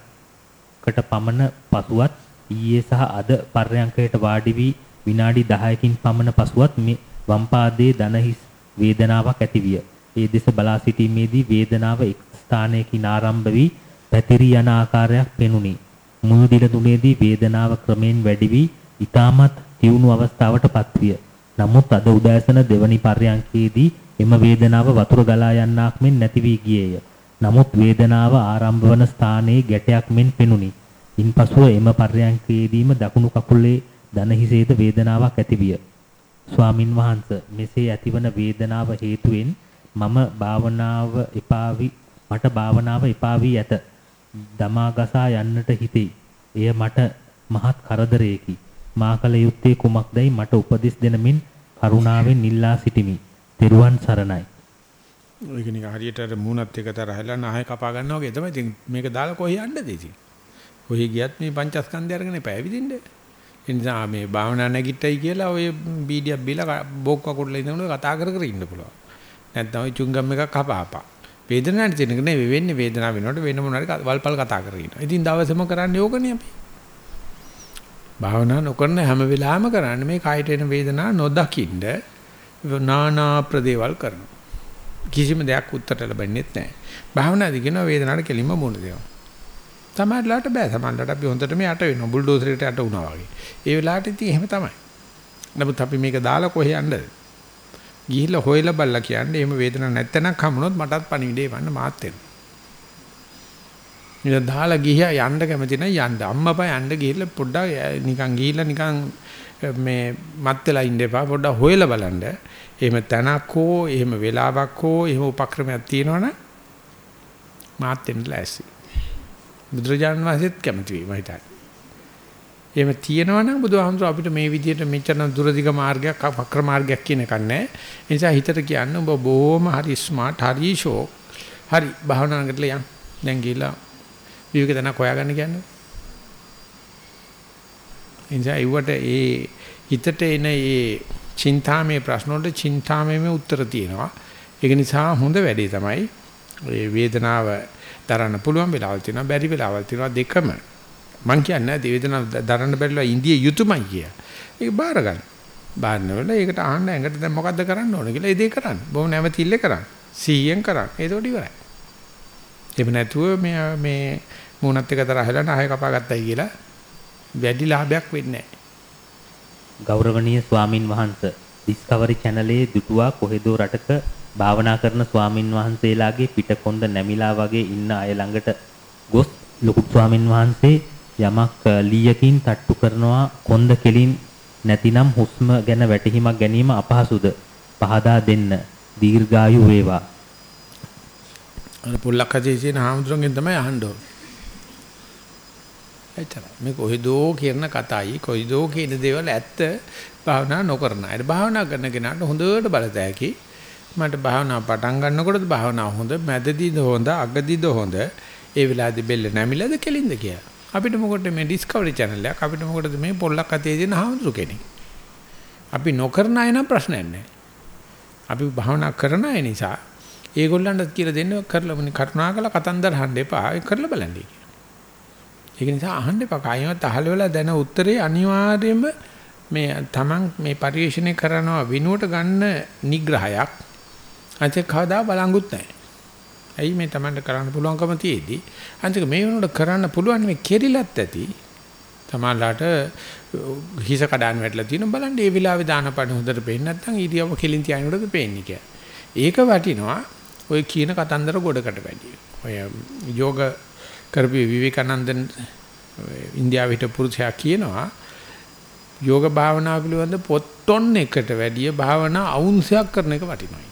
කට පමණ පසුවත් ඊයේ සහ අද පර්යංකයට වාඩි වී විනාඩි 10කින් පමණ පසුවත් මේ වම් පාදයේ දන හිස් වේදනාවක් ඇතිවිය. ඒ දෙස බලා සිටීමේදී වේදනාව එක් ස්ථානයකින් ආරම්භ වී පැතිරී යන ආකාරයක් පෙනුනි. මුල් දින තුනේදී වේදනාව ක්‍රමෙන් වැඩි වී ඊටමත් තියුණු අවස්ථාවටපත් විය. නමුත් අද උදෑසන දෙවනි පර්යංකයේදී එම වේදනාව වතුර ගලා යන්නක් මෙන් නැති වී ගියේය. නමුත් වේදනාව ආරම්භ වන ස්ථානයේ ගැටයක් මෙන් පෙනුනි. ඉන්පසුව එම පර්යංකයේදීම දකුණු කකුලේ දන හිසේද වේදනාවක් ඇතිවිය. ස්වාමින් වහන්සේ මෙසේ ඇතිවන වේදනාව හේතුවෙන් මම භාවනාව එපාවි මට භාවනාව එපා වී ඇත. දමාගසා යන්නට හිතෙයි. එය මට මහත් කරදරයකි. මා කල යුත්තේ කුමක්දයි මට උපදෙස් දෙනමින් කරුණාවෙන් ඉල්ලා සිටිමි. තෙරුවන් සරණයි. ඒක නිකන් හරියට අර මූණත් එක තරහලා නහය කපා ගන්නවා වගේ තමයි. ඉතින් මේක දාලා කොහේ යන්නද ඉතින්? කොහේ ගියත් මේ පංචස්කන්ධය අරගෙන එපා ඇවිදින්න. ඒ නිසා මේ භාවනා නැගිට්ටයි කියලා ඔය බීඩියක් බීලා බොක් වකුඩලා ඉඳන් කතා කර කර ඉන්න පුළුවන්. නැත්නම් ඔය චුංගම් එකක් කපාපා. වේදනාවක් තියෙන එක නෙවෙයි වෙන්නේ වේදනාව වෙනකොට වෙන මොනාරි වල්පල් කතා කරගෙන ඉන්නවා. ඉතින් දවසම කරන්නේ ඕකනේ අපි. භාවනා නොකරන හැම වෙලාවෙම කරන්නේ මේ කායට එන වේදනාව නොදකින්න නානා ප්‍රදේවල් කරනවා. කිසිම දෙයක් උත්තර ලැබෙන්නේ නැහැ. භාවනාදී කියන වේදනාවට කෙලින්ම මුණ දෙනවා. සමහරලාට බෑ. සමහරලාට අපි හොඳට මේ යට වෙනවා. බුල්ඩෝසරේට යට වුණා වගේ. ඒ වෙලාවට ඉතින් එහෙම තමයි. නමුත් අපි මේක දාලා කොහේ යන්නද? ගිහිල්ලා හොයලා බලලා කියන්නේ එහෙම වේදනාවක් නැත්තනම් කමුණොත් මටත් පණිවිඩේ වන්න මාත් වෙනවා. ඉතින් දාලා ගිහියා යන්න කැමති නම් යන්න. අම්මපා යන්න ගිහිල්ලා පොඩ්ඩක් නිකන් ගිහිල්ලා නිකන් මේ මත් වෙලා ඉන්න එපා. පොඩ්ඩක් හොයලා බලන්න. එහෙම තැනක් හෝ එහෙම වෙලාවක් හෝ එහෙම උපක්‍රමයක් තියෙනවනම් මාත් වෙන්න ලෑස්ති. බුදුරජාණන් වහන්සේත් කැමති වෙයි මම හිතන්නේ. එහෙම තියෙනවනම් බුදුහාමුදුර අපිට මේ විදිහට මෙච්චර දුරදිග මාර්ගයක් වක්‍ර මාර්ගයක් කියන එකක් නැහැ. ඒ නිසා හිතට කියන්න ඔබ බොහොම හරි ස්මාර්ට් හරි ෂෝක්. හරි භාවනා කරලා යන්න. දැන් ගිහලා විවේක තැනක් හොයාගන්න කියන්නේ. ඒ නිසා ඒවට ඒ හිතට එන ඒ චින්තාමේ ප්‍රශ්න වලට චින්තාමේ උත්තර තියෙනවා. ඒක නිසා හොඳ වැඩේ තමයි මේ වේදනාව දරන්න පුළුවන් වෙලාවල් තියෙනවා බැරි වෙලාවල් තියෙනවා දෙකම මං කියන්නේ වේදනාව දරන්න බැරිලා ඉන්දිය යුතුයමයි කිය. ඒක බාර ගන්න. බාරනවල ඒකට අහන්න ඇඟට දැන් මොකද්ද කරන්න ඕන කියලා ඒ දේ කරන්න. බොහොම නැවතිල්ලේ කරන්න. 100ෙන් කරන්න. ඒකට ඉවරයි. එහෙම නැතුව මේ මේ මූණත් එක තරහලා නහය කපා ගත්තයි කියලා වැඩි ලාභයක් වෙන්නේ නැහැ. ගෞරවනීය ස්වාමින් වහන්සේ ඩිස්කවරි channelයේ දුටුවා කොහෙදෝ රටක භාවනා කරන ස්වාමින් වහන්සේලාගේ පිටකොන්ද නැමිලා වගේ ඉන්න අය ළඟට ගොස් ලොකු ස්වාමින් වහන්සේ යමක් ලීයකින් තට්ටු කරනවා කොන්ද කෙලින් නැතිනම් හුස්ම ගැන වැටහිමක් ගැනීම අපහසුද පහදා දෙන්න දීර්ඝායු වේවා අර පොල්ලක් හදේ තියෙන හාමුදුරන්ගෙන් තමයි අහන්න ඕන. එච්චර. මේ කොහෙදෝ කියන කතයි කොහෙදෝ කියන දේවල් ඇත්ත භාවනා නොකරන අය. භාවනා කරන කෙනාට හොඳට බලතැකි. මට භාවනා පටන් ගන්නකොටද භාවනා හොඳ, මැදදීද හොඳ, අගදීද හොඳ, ඒ වෙලාවේදී බෙල්ල නැමිලාද කෙලින්ද කියලා. අපිට මොකටද මේ ඩිස්කවරි channel එක අපිට මොකටද මේ පොල්ලක් අතේ තියෙන හාමුදුරු කෙනෙක්. අපි නොකරන අය නම් ප්‍රශ්නයක් නැහැ. අපි භාවනා කරන අය නිසා ඒගොල්ලන්ට කියලා දෙන්න කරලා මොනි කරුණාකර කතන්දර අහන්න එපා. ඒක කරලා බලන්න කියලා. ඒක නිසා අහන්න එපා. කායිමත් අහල වෙලා දැන උත්තරේ අනිවාර්යයෙන්ම මේ Taman මේ පරිශ්‍රණය කරනවා විනුවට ගන්න නිග්‍රහයක්. අන්තික කවදා බලංගුත් නැහැ. ඇයි මේ Tamanට කරන්න පුළුවන්කම තියේදී අන්තික මේ වෙනකොට කරන්න පුළුවන් මේ කෙරිලත් ඇති. තමන්ලාට uh, හිස කඩාන වැටලා තියෙන බලන්න ඒ විලාවේ දාන පණ හොඳට පේන්නේ නැත්නම් ඉරියව්ව කෙලින් තියාගෙනද පේන්නේ කියලා. ඒක වටිනවා ඔය කියන කතන්දර ගොඩකට වැඩි. ඔය යෝග කරපු විවේකානන්දන් ඉන්දියාවේ හිටපු පුරුෂයා කියනවා යෝග භාවනාව පිළිබඳ පොත් ටොන් එකට වැඩිය භාවනා අවුන්සයක් කරන එක වටිනවා.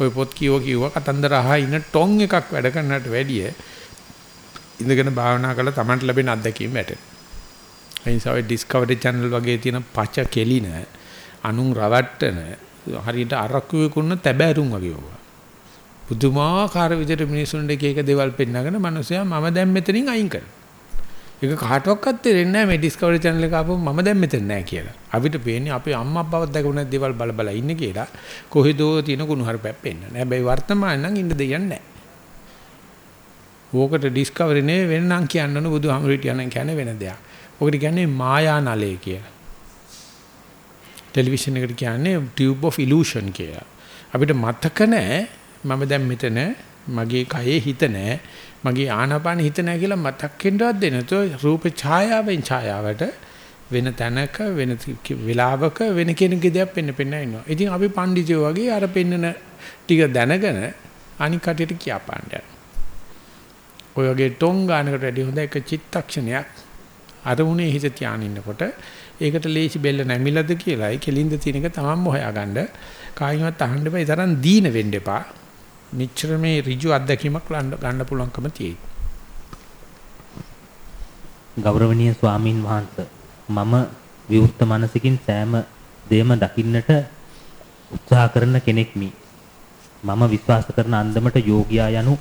ඔය පොත් කියව කිව්වා කතන්දර අහා ඉන්න ටොන් එකක් වැඩ කරනට වැඩිය ඉඳගෙන භාවනා කරලා Tamanට ලැබෙන අත්දැකීම් වැටෙන. ඒ නිසා ඔය ඩිස්කවරි channel වගේ තියෙන පච කෙලින අනුන් රවට්ටන හරියට අරක්කුවේ කුන්න තැබෑරුම් වගේ වුණා. පුදුමාකාර විදිහට මිනිසුන්ට එක එක දේවල් පෙන්නගෙන මිනිස්සයා මම දැන් මෙතනින් අයින් කරනවා. ඒක කාටවත් තේරෙන්නේ නැහැ මේ ඩිස්කවරි channel එක ආපුවම මම දැන් මෙතන නැහැ කියලා. අපිට පේන්නේ අපේ අම්මා අප්පාවත් දැකපු නැති දේවල් බල බල ඉන්නේ කියලා කොහෙදෝ තියෙන කුණු හරපැප් පෙන්නන. හැබැයි වර්තමාන නම් ඉන්න දෙයක් නැහැ. ඕකට ඩිස්කවරි නේ වෙනනම් කියන්න ඕන බුදුහාමුදුරුවෝ කියන කියන්නේ වෙන දෙයක්. ඕකට කියන්නේ මායා නලය කියලා. ටෙලිවිෂන් එකට කියන්නේ tube of illusion කියලා. අපිට මතක නැහැ මම දැන් මෙතන මගේ කයේ හිත නැහැ මගේ ආනාපාන හිත නැහැ කියලා මතක් වෙන්නවත් දෙනතෝ රූප ඡායාවෙන් ඡායාවට වෙන තැනක වෙන වෙලාවක වෙන කෙනෙකුගේ දෙයක් පෙන්න පෙන්න ඉන්නවා. ඉතින් අපි පඬිජෝ වගේ අර පෙන්නන ටික දැනගෙන අනික් කටියට කියපාන්න යනවා. ඔය වගේ ටොං ගන්නකට වැඩි හොඳ එක චිත්තක්ෂණයක් අරමුණේ හිත තියාගෙන ඉන්නකොට ඒකට ලේසි බෙල්ල නැමිලද කියලායි කෙලින්ද තියෙන එක තමන්ම හොයාගන්න. කායිමත් අහන්න බෑ. ඒ තරම් දීන වෙන්න එපා. මෙච්චර මේ ඍජු අත්දැකීමක් ගන්න පුළුවන්කම තියෙයි. ගෞරවනීය ස්වාමින් වහන්සේ මම විවෘත මනසකින් සෑම දෙයක්ම දකින්නට උත්සාහ කරන කෙනෙක්මි. මම විශ්වාස කරන අන්දමට යෝගියා යනු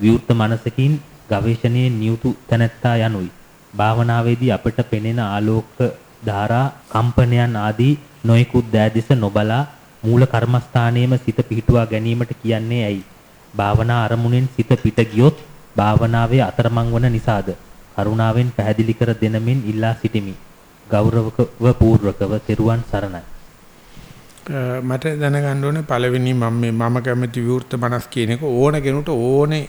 විවෘත මනසකින් ගවේෂණයේ නියුතු තැනැත්තා යනුයි. භාවනාවේදී අපට පෙනෙන ආලෝක ධාරා කම්පනයන් ආදී නොයෙකුත් දෑදිස නොබලා මූල කර්මස්ථානයේම සිත පිහිටුවා ගැනීමට කියන්නේ ඇයි? භාවනා අරමුණෙන් සිත පිට ගියොත් භාවනාවේ අතරමං වන නිසාද? කරුණාවෙන් පැහැදිලි කර දෙනමින් ඉල්ලා සිටිමි. ගෞරවකව පූර්වකව තෙරුවන් සරණයි. මට දැනගන්න ඕනේ පළවෙනි මම මේ මම කැමති විවෘත මනස් කියන එක ඕන කෙනෙකුට ඕනේ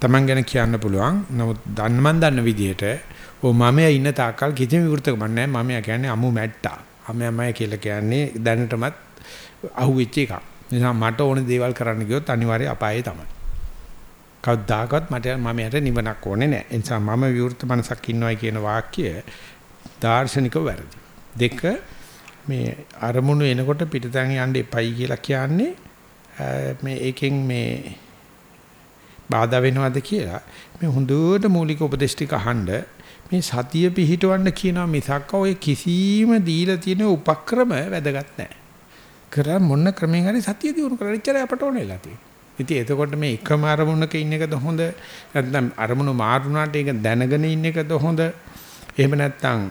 Taman ගැන කියන්න පුළුවන්. නමුත් දන්න මන් දන්න විදිහට ඕ මමයා ඉන්න තාක්කල් කිසිම විවෘතකමක් නැහැ. මමයා කියන්නේ අමු මැට්ටා. අමයාමයි කියලා කියන්නේ දැනටමත් අහුවෙච්ච එකක්. නිසා මට ඕන දේවල් කරන්න ගියොත් අනිවාර්යයෙන් අපායේ තමයි. කවදාකවත් මට මමයට නිවනක් ඕනේ නැහැ. ඒ නිසා මම විවෘත මනසක් ඉන්නවයි කියන වාක්‍ය දාර්ශනිකව වැරදි. දෙක මේ අරමුණු එනකොට පිටතන් යන්න එපයි කියලා කියන්නේ මේ ඒකෙන් මේ බාධා වෙනවද කියලා මේ හොඳට මූලික උපදේශ ටික අහන්න මේ සතිය පිහිටවන්න කියනවා මිසක් ඔය කිසිම දීලා තියෙන උපක්‍රම වැදගත් නැහැ. කර මොන ක්‍රමෙන් හරි සතිය දිනු කරලා ඉච්චරයි අපට ඕනෙලා තියෙන්නේ. ඉතින් එතකොට මේ එකම අරමුණක ඉන්න එකද හොඳ? නැත්නම් අරමුණු මාරුණාට ඒක දැනගෙන ඉන්න එකද හොඳ? එහෙම නැත්නම්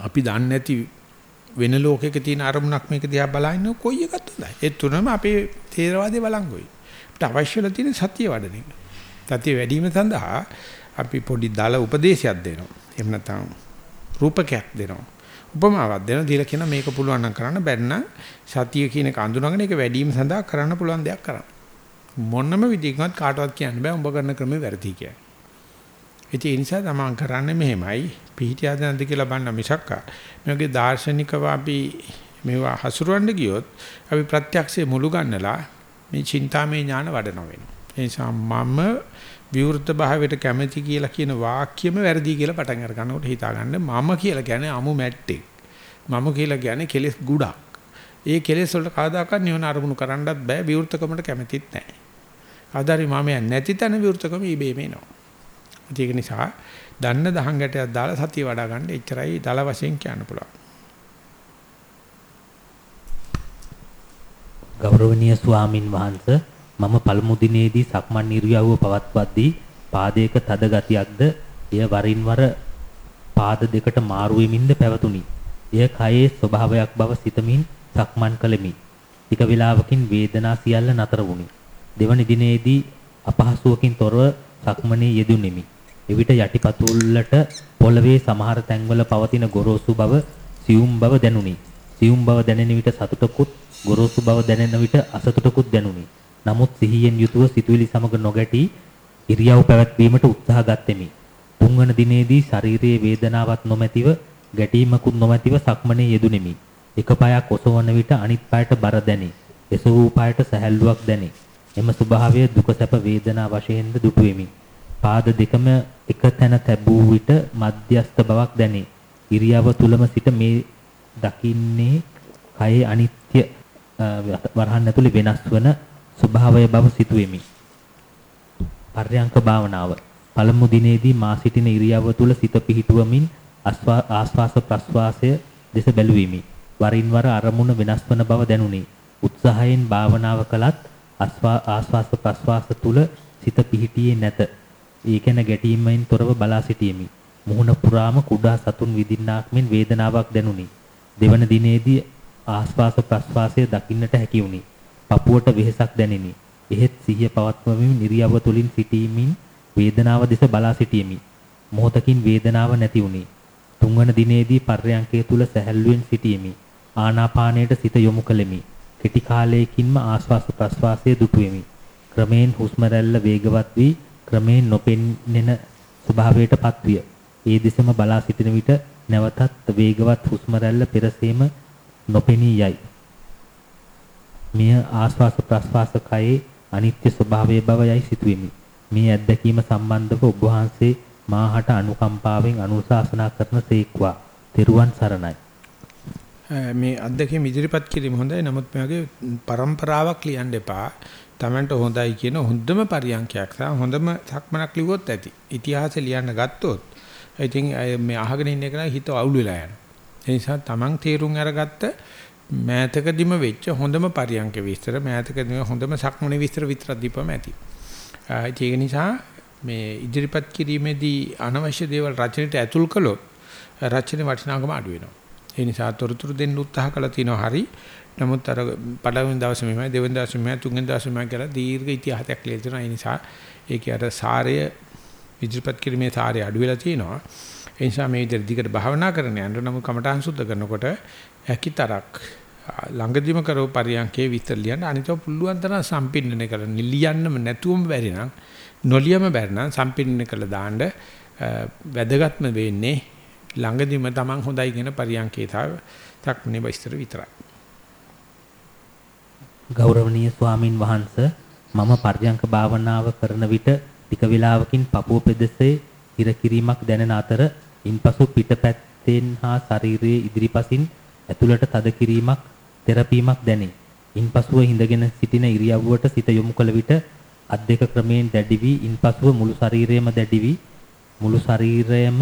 අපි දන්නේ නැති වෙන ලෝකයක තියෙන අරමුණක් මේක දිහා බලන කොයි එකත් හොඳයි? ඒ තුනම අපේ තේරවාදේ බලංගොයි අපිට අවශ්‍යලා තියෙන සතිය වඩන එක. සතිය වැඩි වීම සඳහා අපි පොඩි දල උපදේශයක් දෙනවා. එහෙම නැත්නම් රූපකයක් දෙනවා. උපමාවක් දෙනවා. දීලා කියන මේක පුළුවන් නම් කරන්න බැන්න සතිය කියන එක අඳුනගෙන ඒක වැඩි වීම සඳහා කරන්න පුළුවන් දෙයක් කරන්න මොනම විදිහකින්වත් කාටවත් කියන්න බෑ උඹ කරන ක්‍රමේ වැරදි කියලා. ඒ නිසා තමන් කරන්නේ මෙහෙමයි පිහිටියාද නැද්ද කියලා බලන්න මිසක් මේ වගේ දාර්ශනිකව අපි මේවා හසුරවන්න ගියොත් අපි ප්‍රත්‍යක්ෂයේ මුළු ගන්නලා මේ චින්තාමය ඥාන වඩනවා වෙනවා. ඒ නිසා මම විවෘත භාවයට කැමැති කියලා කියන වාක්‍යෙම වැරදි කියලා පටන් අර ගන්නකොට හිතා ගන්න මම කියලා කියන්නේ අමු මැට්ටෙක්. මම කියලා කියන්නේ කෙලෙස් ගුඩක්. ඒ කෙලෙස් වලට කවදාකවත් නිවන අරමුණු කරන්නත් බෑ විවෘතකමට කැමතිත් නැහැ. ආදාරි මාමය නැති තැන විවෘතකම ඉබේම එනවා. ඒක නිසා දන්න දහං ගැටයක් දාලා සතිය වඩා ගන්න එච්චරයි දල වශයෙන් කියන්න පුළුවන්. ගෞරවනීය ස්වාමින් වහන්සේ මම පළමු දිනේදී සක්මන් නිරියව්ව පවත්වද්දී පාදයක තද ගතියක්ද එය වරින් වර පාද දෙකට මාරු වෙමින්ද පැවතුණි. එය කයේ ස්වභාවයක් බව සිතමින් සක්මන් කළෙමි. ටික වේලාවකින් වේදනා සියල්ල නතර වුණි. දෙවනි දිනේදී අපහසුවකින් තොරව සක්මනේ යෙදුණෙමි. එවිට යටිපතුල්ලට පොළවේ සමහර තැන්වල පවතින ගොරෝසු බව සියුම් බව දැනුනි. සියුම් බව දැනෙන විට සතුටකුත් ගොරෝසු බව දැනෙන විට අසතුටකුත් දැනුනි. නමුත් සිහියෙන් යුතුව සිතුවිලි සමග නොගැටි ඉරියව් පැවැත්වීමට උත්සාහ ගත්ෙමි. තුන්වන දිනේදී ශාරීරියේ වේදනාවක් නොමැතිව ගැටීමකුත් නොමැතිව සක්මනේ යෙදුණෙමි. එක පායක් ඔසවන විට අනිත් පායට බර දැනේ. එසවූ පායට සැහැල්ලුවක් දැනේ. එම ස්වභාවය දුක සැප වේදනා වශයෙන්ද දුටු වෙමි. පාද දෙකම එක තැන තැබූ විට මධ්‍යස්ත බවක් දැනේ. ඉරියව තුලම සිට මේ දකින්නේ කයේ අනිත්‍ය වරහන් ඇතුලේ වෙනස් වන ස්වභාවය බව සිතුවෙමි. පර්යංක භාවනාව පළමු දිනේදී මා සිටින ඉරියව තුල සිත පිහිටුවමින් ආස්වාස ප්‍රස්වාසය දෙස බැලුවෙමි. වරින් වර අරමුණ වෙනස් වන බව දැනුනි. උත්සාහයෙන් භාවනාව කළත් ආස්වාස ප්‍රස්වාස තුල සිත පිහිටියේ නැත. ඒකෙන ගැටීමෙන් තොරව බලා සිටියෙමි. මුහුණ පුරාම කුඩා සතුන් විදින්නාක් මෙන් වේදනාවක් දැනුනි. දෙවන දිනේදී ආස්වාස ප්‍රස්වාසය දකින්නට හැකි වුණි. පපුවට වෙහෙසක් දැනිනි. එහෙත් සිහිය පවත්වමින් නිරියව තුලින් සිටීමෙන් වේදනාව දෙස බලා සිටියෙමි. මොහොතකින් වේදනාව නැති වුණි. තුන්වන දිනේදී පර්යංකයේ තුල සැහැල්ලුවෙන් සිටියෙමි. ආනාපානයට සිත යොමු කළෙමි. කෙටි කාලයකින්ම ආශ්වාස ප්‍රශ්වාසයේ දුටුවෙමි. ක්‍රමයෙන් හුස්ම රැල්ල වේගවත් වී ක්‍රමයෙන් නොපෙනෙන ස්වභාවයටපත් විය. ඒ දෙසම බලා සිටින විට නැවතත් වේගවත් හුස්ම රැල්ල පෙරසේම නොපෙනී යයි. මෙය ආශ්වාස ප්‍රශ්වාස කයේ අනිත්‍ය ස්වභාවය බව යයි සිතුවෙමි. මේ අත්දැකීම සම්බන්ධව ඔබ වහන්සේ මාහට අනුකම්පාවෙන් අනුශාසනා කරන සේක්වා තෙරුවන් සරණයි. මේ අත්දැකීම් ඉදිරිපත් කිරීම හොඳයි. නමුත් මේ වගේ પરම්පරාවක් ලියන්න එපා. Tamanට හොඳයි කියන හොඳම පරියන්කයක් සහ හොඳම සක්මනක් ලිව්වොත් ඇති. ඉතිහාසය ලියන්න ගත්තොත් ඉතින් මේ අහගෙන ඉන්න එක හිත අවුල් වෙලා යනවා. ඒ නිසා Taman තීරුම් අරගත්ත මෑතකදිම වෙච්ච හොඳම පරියන්ක විස්තර මෑතකදිම හොඳම සක්මනේ විස්තර විතරක් දීපම ඇති. ඒක නිසා මේ ඉදිරිපත් කිරීමේදී අනවශ්‍ය දේවල් රචනෙට ඇතුල් කළොත් රචනයේ වටිනාකම අඩු වෙනවා. ඒ නිසා තොරතුරු දෙන්න උත්සාහ කළා තියෙනවා හරි. නමුත් අර පළවෙනි දවසේ මෙහෙමයි දෙවෙනි දවසේ මෙහෙමයි තුන්වෙනි දවසේ මෙහෙමයි කියලා දීර්ඝ ඉතිහාසයක් ලියලා තියෙනවා. ඒ නිසා ඒකේ අර සාරය ඉදිරිපත් කිරීමේ සාරය අඩු වෙලා තියෙනවා. ඒ නිසා මේ විදිහට දිගට භාවනා කරන යන්න නමුත් කමඨාන් සුද්ධ කරනකොට හැකිතරක් ළඟදිම කරව පරියන්කේ විතර ලියන්න අනිතව පුළුවන් තරම් සම්පින්නන කරන්න ලියන්නම නැතුවම බැරි නම් නොලියම බැරි නම් සම්පින්නන කරලා දාන්න වැදගත්ම වෙන්නේ ළඟදිම Taman හොඳයි කියන පරියන්කේ තක්නේ විස්තර විතරයි. ගෞරවනීය ස්වාමින් වහන්සේ මම පර්යංක භාවනාව කරන විට ටික වේලාවකින් පපුව පෙදෙසේ හිර කිරීමක් දැනෙන අතර ඉන්පසු පිටපැත්තෙන් හා ශරීරයේ ඉදිරිපසින් ඇතුළට තද කිරීමක් තෙරපීමක් දැනේ. ඉන්පසුව හිඳගෙන සිටින ඉරියව්වට සිත යොමු කළ විට අත් දෙක ක්‍රමයෙන් දැඩි වී ඉන්පසුව මුළු ශරීරයම දැඩි වී මුළු ශරීරයම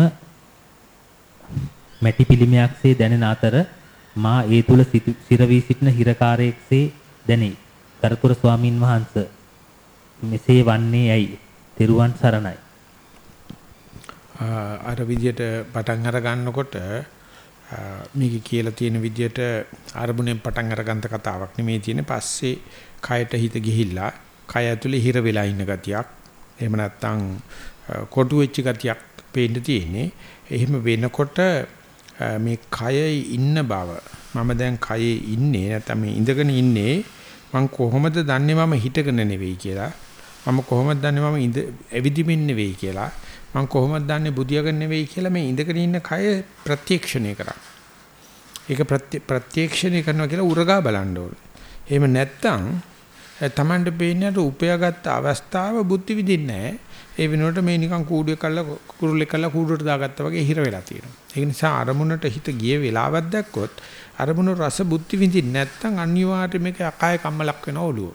මැටි පිළිමයක්සේ දැනෙන අතර මා ඒ තුල සිරවි සිටින හිරකාරයෙක්සේ දැනේ. ගරුතර ස්වාමින් වහන්සේ මෙසේ වන්නේ ඇයි? තෙරුවන් සරණයි. අර විදියට පටන් අර ගන්නකොට මේක කියලා තියෙන විදියට අරමුණෙන් පටන් අරගන්ත කතාවක් නෙමෙයි තියෙන්නේ. පස්සේ කයට හිත ගිහිල්ලා කය ඇතුලේ හිර වෙලා ඉන්න ගතියක්. එහෙම නැත්නම් කොටු වෙච්ච ගතියක් පේන්න තියෙන්නේ. එහෙම වෙනකොට මේ කයේ ඉන්න බව මම දැන් කයේ ඉන්නේ නැත්නම් මේ ඉඳගෙන ඉන්නේ මම කොහොමද දන්නේ මම හිටගෙන නෙවෙයි කියලා? මම කොහොමද දන්නේ මම ඉඳ ඇවිදිමින් නෙවෙයි කියලා? මම කොහොමද දන්නේ බුදියාගෙන නෙවෙයි කියලා? මේ ඉඳගෙන ඉන්න කය ප්‍රත්‍යක්ෂණය කරා. ඒක ප්‍රත්‍යක්ෂණය කරනවා කියලා උරගා බලන්න ඕනේ. එහෙම නැත්නම් තමන්ට පේන්නේ උපයාගත් අවස්ථාව බුද්ධි විදින්නේ නැහැ. ඒ වෙනුවට මේ නිකන් කූඩුවේ කල්ලා කුරුල්ලෙක් කල්ලා කූඩුවට දාගත්තා වගේ හිර වෙලා තියෙනවා. ඒ නිසා අරමුණට හිත ගිය වෙලාවක් දැක්කොත් අරමුණ රස බුද්ධි විඳින්න නැත්නම් අනිවාර්යයෙන් මේක අකාය කම්මලක් වෙන ඔළුව.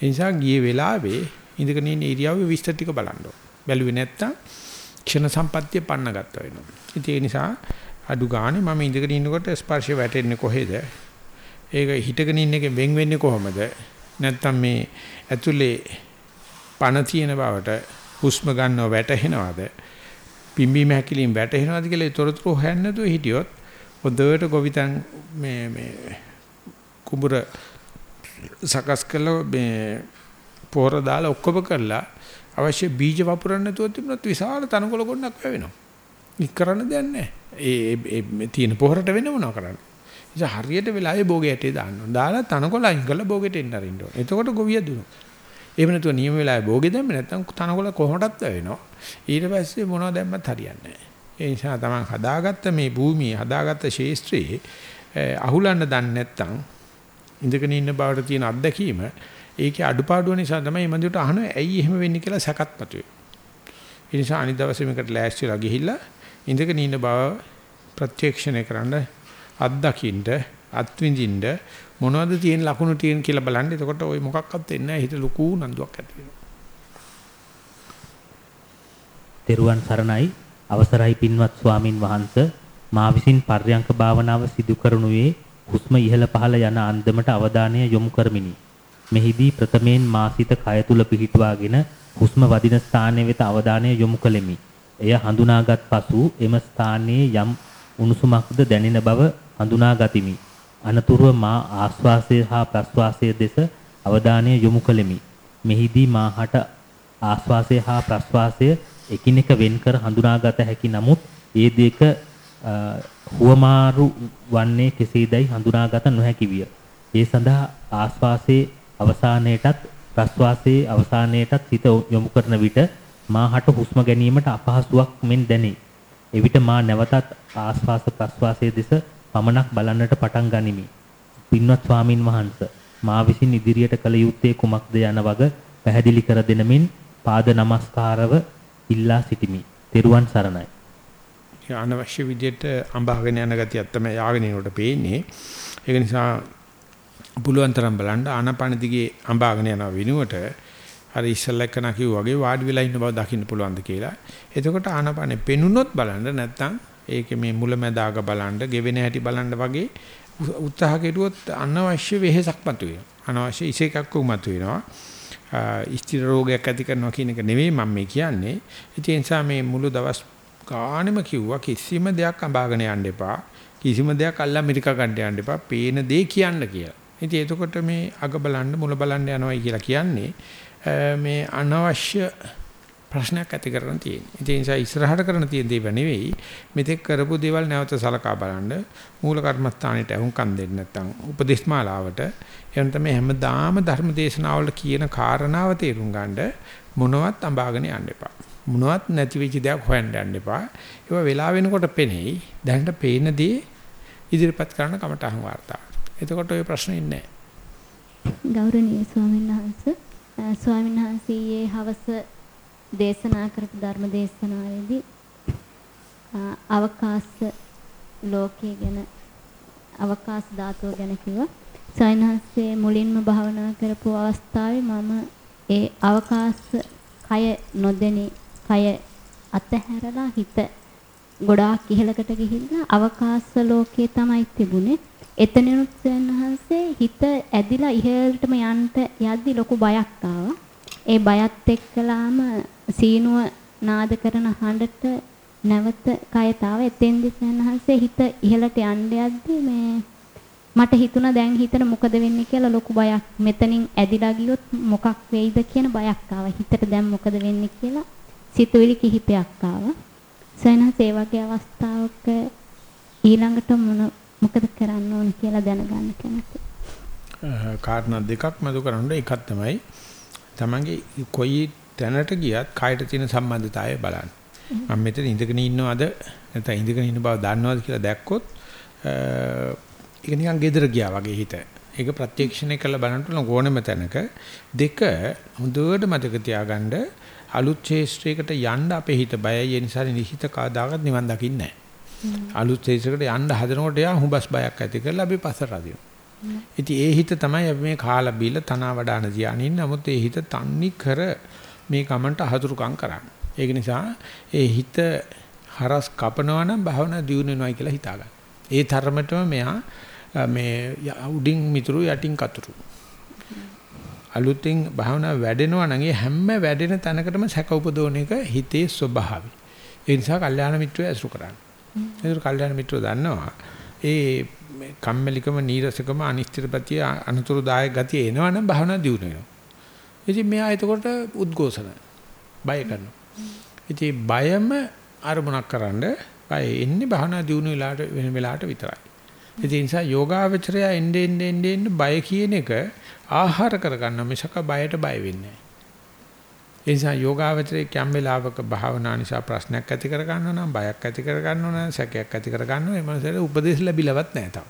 ඒ නිසා ගිය වෙලාවේ ඉඳගෙන ඉන්න ඉරියව්වේ විස්තර ටික බලන්න ඕන. බැලුවේ නැත්නම් ක්ෂණ සම්පත්තිය පන්න ගත්තා වෙනවා. ඉතින් ඒ නිසා අඩු ගානේ මම ඉඳගෙන ඉන්නකොට ස්පර්ශය වැටෙන්නේ කොහෙද? ඒක හිටගෙන ඉන්න එකෙන් වෙන් වෙන්නේ කොහොමද? නැත්නම් මේ ඇතුලේ පණ තියෙන බවට හුස්ම ගන්නව වැටහෙනවද පිම්බීම හැකිලින් වැටහෙනවද කියලා ඒ තොරතුරු හොයන්න නැතුව හිටියොත් හොඳට ගොවිතැන් මේ මේ කුඹුර සකස් කළා මේ පොර දාලා ඔක්කොම කරලා අවශ්‍ය බීජ වපුරන්න නැතුව තිබුණොත් විශාල තනකොළ ගොන්නක් වැවෙනවා. ඉක් කරන්න දෙයක් නැහැ. ඒ ඒ තියෙන පොහරට වෙන මොනව කරන්නේ? ඉතින් හරියට වෙලාවේ බෝගේ ඇටේ දාන්න ඕන. දාලා තනකොළ අයින් කරලා බෝගෙට එන්න අරින්න ඕන. එතකොට ගොවිය දුනවා. එහෙම නැතුව නියම වෙලාවේ භෝගේ දැම්මේ නැත්නම් තනකොළ කොහොමදත් වෙනවා. ඊට පස්සේ මොනවද දැම්මත් හරියන්නේ නැහැ. ඒ නිසා තමන් හදාගත්ත මේ භූමියේ හදාගත්ත ශේෂ්ත්‍රයේ අහුලන්න දන්නේ නැත්නම් ඉඳගෙන ඉන්න බවට තියෙන අත්දැකීම ඒකේ අඩුපාඩුව නිසා තමයි මේ මන්දිරට අහන ඇයි එහෙම වෙන්නේ කියලා සැකත් මතුවේ. ඒ නිසා අනිත් දවසේ මේකට ලෑස්තිලා ගිහිල්ලා ඉඳගෙන ඉන්න බව ප්‍රත්‍යක්ෂණය කරන්න අත්දකින්න අත්විඳින්න මොනවද තියෙන ලකුණු තියෙන කියලා බලන්න. එතකොට ওই මොකක්වත් වෙන්නේ නැහැ. හිත ලুকু නන්දුවක් ඇති වෙනවා. තෙරුවන් සරණයි අවසරයි පින්වත් ස්වාමින් වහන්ස මා විසින් පර්යංක භාවනාව සිදු කරනුයේ හුස්ම ඉහළ පහළ යන අන්දමට අවධානය යොමු කරමිනි. මෙහිදී ප්‍රථමයෙන් මාසිත කය තුල පිහිටුවාගෙන හුස්ම වදින ස්ථානය වෙත අවධානය යොමු කළෙමි. එය හඳුනාගත් පසු එම ස්ථානයේ යම් උණුසුමක්ද දැනෙන බව හඳුනා ගතිමි. අනතුරුව මා ආශ්වාසය හා ප්‍රශ්වාසය දෙස අවධානය යොමු කළෙමි. මෙහිදී මාහට ආශ්වාසය හා ප්‍රශ්වාසය එකිනෙක වෙන්කර හඳුනාගත හැකි නමුත් ඒ දෙක හුවමාරු වන්නේ කෙසේදයි හඳුනාගත නොහැකි විය. ඒ සඳහා ආශ්වාසයේ අවසානයේටත් ප්‍රශ්වාසයේ අවසානයේටත් හිත යොමු කරන විට මාහට හුස්ම ගැනීමට අපහසුාවක් මෙන් දැනේ. එවිට මා නැවතත් ආශ්වාස ප්‍රශ්වාසයේ දෙස පමණක් බලන්නට පටන් ගනිමි. පින්වත් ස්වාමින් වහන්සේ මා විසින් ඉදිරියට කළ යුත්තේ කුමක්ද යන වග පැහැදිලි කර දෙනමින් පාද නමස්කාරව ඉල්ලා සිටිමි. තෙරුවන් සරණයි. අනවශ්‍ය විදියට අඹාගෙන යන ගතියක් තමයි යාගෙන යනකොට පේන්නේ. ඒක නිසා පුළුවන් තරම් බලන්න ආනපන දිගේ අඹාගෙන යන විනුවට අර ඉස්සල්ලා එකන කිව්වා වගේ වාඩි වෙලා ඉන්න බව දකින්න පුළුවන්ද කියලා. එතකොට ආනපනේ පෙනුනොත් බලන්න නැත්නම් ඒකේ මේ මුලැමැදාග බලන්න, ගෙවෙන හැටි බලන්න වගේ උත්සාහ කෙරුවොත් අනවශ්‍ය වෙහෙසක් මතුවෙනවා. අනවශ්‍ය ඉසේකක් මතුවෙනවා. ස්ථිර රෝගයක් ඇති කරනවා කියන එක නෙවෙයි මම මේ කියන්නේ. ඒ නිසා මේ මුළු දවස් ගානෙම කිව්වා කිසිම දෙයක් අඹාගෙන යන්න එපා. කිසිම දෙයක් අල්ලා ඇමරිකා ගන්න යන්න එපා. පේන දේ කියන්න කියලා. ඉතින් එතකොට මේ අග බලන්න මුල බලන්න යනවායි කියලා කියන්නේ මේ අනවශ්‍ය ප්‍රශ්නයක් ඇති කරගෙන තියෙන්නේ. ඒ නිසා ඉස්සරහට කරන තියෙන දේව නෙවෙයි මෙතෙක් කරපු දේවල් නැවත සලකා බලන්න මූල කර්මස්ථානෙට අහුම්කම් දෙන්න නැත්නම් උපදේශමාලාවට එවන තමයි හැමදාම ධර්ම දේශනාවල කියන කාරණාව තේරුම් ගන්න මොනවත් අඹාගෙන යන්න එපා. මොනවත් නැති වෙච්ච දෙයක් හොයන්න යන්න එපා. ඒවා වෙලා වෙනකොට පෙනෙයි. දැනට පේන දේ ඉදිරිපත් කරන කමටහන් වාර්තාව. එතකොට ওই ප්‍රශ්නේ ඉන්නේ නැහැ. ගෞරවනීය ස්වාමීන් වහන්සේ ස්වාමීන් වහන්සේ හවස දේශනා කරපු ධර්ම දේශනාවේදී අවකාශ ලෝකයේ ගැන අවකාශ ධාතුව ගැන කිව්වා. සයන්හන්සේ මුලින්ම භාවනා කරපු අවස්ථාවේ මම ඒ අවකාශ කය නොදෙනි කය අතහැරලා හිත ගොඩාක් ඉහළකට ගිහිල්ලා අවකාශ ලෝකයේ තමයි තිබුණේ. එතනිනුත් සයන්හන්සේ හිත ඇදිලා ඉහළටම යන්න යද්දි ලොකු බයක් ආවා. ඒ බයත් එක්කලාම සීනුව නාද කරන හඬට නැවත කයතාව එතෙන්දි සයන්හන්සේ හිත ඉහළට යන්න යද්දි මේ මට හිතුණා දැන් හිතන මොකද වෙන්නේ කියලා ලොකු බයක්. මෙතනින් ඇදිලා ගියොත් මොකක් වෙයිද කියන බයක් ආවා. හිතට දැන් මොකද වෙන්නේ කියලා සිතුවිලි කිහිපයක් ආවා. සයන්හන්සේ ඒ වගේ අවස්ථාවක ඊළඟට මොන මොකද කරන්න ඕන කියලා දැනගන්න කැමතියි. කාරණා දෙකක් මතු කරන්න එකක් තමයි තමන්ගේ කොයි තැනට ගියත් කායට තියෙන සම්බන්ධතාවය බලන්න. මම මෙතන ඉඳගෙන ඉන්නවද නැත්නම් ඉඳගෙන ඉන්න බව දන්නවද කියලා දැක්කොත් ඒක නිකන් gedara ගියා වගේ හිත. ඒක ප්‍රත්‍යක්ෂණය කරලා බලන්න ඕනෙම තැනක දෙක හොඳට මතක තියාගන්න අලුත් ශේෂ්ත්‍රයකට යන්න අපේ හිත බයයි ඒ නිසා නිහිත කාදාගත් නිවන් දකින්නේ නැහැ. අලුත් ශේෂ්ත්‍රයකට යන්න හදනකොට යා හුඹස් බයක් ඇති කරලා අපි පස්සට අදිනවා. ඉතින් ඒ හිත තමයි අපි මේ කාලා බීලා තනවා වඩාන තියානින් නමුත් ඒ හිත තන්නේ කර මේ කමන්ට අහතුරුකම් කරන්නේ. ඒක නිසා ඒ හිත හරස් කපනවා නම් භාවනා දියුණු වෙනවා කියලා හිතා ගන්න. ඒ තරමටම මෙහා මේ උඩින් මිතුරු යටින් කතුරු. අලුතින් භාවනා වැඩෙනවා නම් ඒ හැම වැඩෙන තැනකටම සැක උපදෝන එක හිතේ ස්වභාවය. ඒ නිසා කල්යාණ මිත්‍රය ඇසුරු කරන්න. ඒක කල්යාණ මිත්‍රය දන්නවා. ඒ කම්මැලිකම නීරසකම අනිශ්චිතපතිය අනතුරුදායක ගතිය එනවනම් භාවනා දියුණු වෙනවා. ඉතින් මෙයා එතකොට උද්ඝෝෂණ බය කරනවා. ඉතින් බයම අරමුණක් කරන්න බය එන්නේ භාවනා දියුණු වෙලාට වෙන වෙලාවට විතරයි. ඒ නිසා යෝගාවචරය එන්නේ එන්නේ එන්නේ බය කියන එක ආහාර කරගන්න මිසක බයට බය වෙන්නේ නැහැ. ඒ නිසා යෝගාවචරයේ කැම් වේලාවක භාවනා නිසා ප්‍රශ්නයක් ඇති කර ගන්නවා නම් බයක් ඇති කර ගන්නවා නම් සැකයක් ඇති කර ගන්නවා ඒ මනසට උපදේශ ලැබිලවත් නැහැ තාම.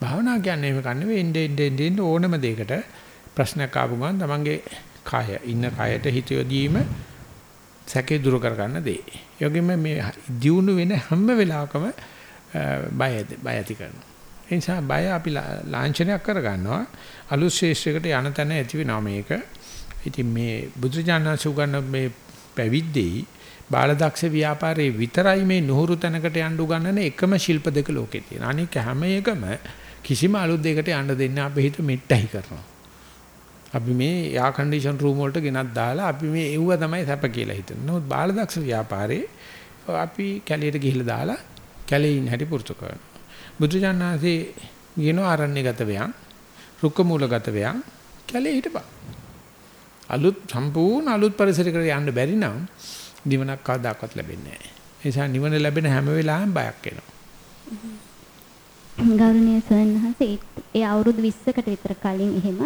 භාවනා කියන්නේ මේක නෙවෙයි එන්නේ එන්නේ එන්නේ ඕනම දෙයකට ප්‍රශ්නයක් ආපු ගමන් තමන්ගේ කය ඉන්න කයට හිත යොදීම සැකේ දුරු කර ගන්න දේ. යෝගෙම මේ දියුණු වෙන හැම වෙලාවකම බය බය ඇති කරනවා. ඒ නිසා බය අපි ලාංඡනයක් කර ගන්නවා අලුත් ශේෂ්ත්‍රයකට යන තැන ඇති වෙනවා මේක. ඉතින් මේ බුදුජානනාංශ උගන්න මේ පැවිද්දෙයි බාලදක්ෂ ව්‍යාපාරයේ විතරයි මේ නුහුරු තැනකට යන්න උගන්නන එකම ශිල්ප දෙක ලෝකේ තියෙන. අනික හැම එකම කිසිම අලුත් දෙයකට යන්න දෙන්නේ අපේ හිත මෙට්ටයි කරනවා. අපි මේ යා කන්ඩිෂන් රූම් වලට ගෙනත් දාලා අපි මේ එව්ව තමයි සැප කියලා හිතනවා. නමුත් බාලදක්ෂ ව්‍යාපාරේ අපි කැලියට ගිහිල්ලා දාලා කැලේ ඉන්න හැටි පුරුදු කරනවා. බුදුජානනාංශේ කියන ආරණ්‍යගත වයන්, රුක්ක මූලගත වයන් කැලේ හිටපන්. අලුත් සම්පූර්ණ අලුත් පරිසරයකට යන්න බැරි නම් නිවනක් කවදාකවත් ලැබෙන්නේ නැහැ. ඒ නිසා නිවන ලැබෙන හැම වෙලාවෙම බයක් එනවා. ගෞරවනීය සයන්හන්සේ ඒ අවුරුදු 20කට විතර කලින් එහෙම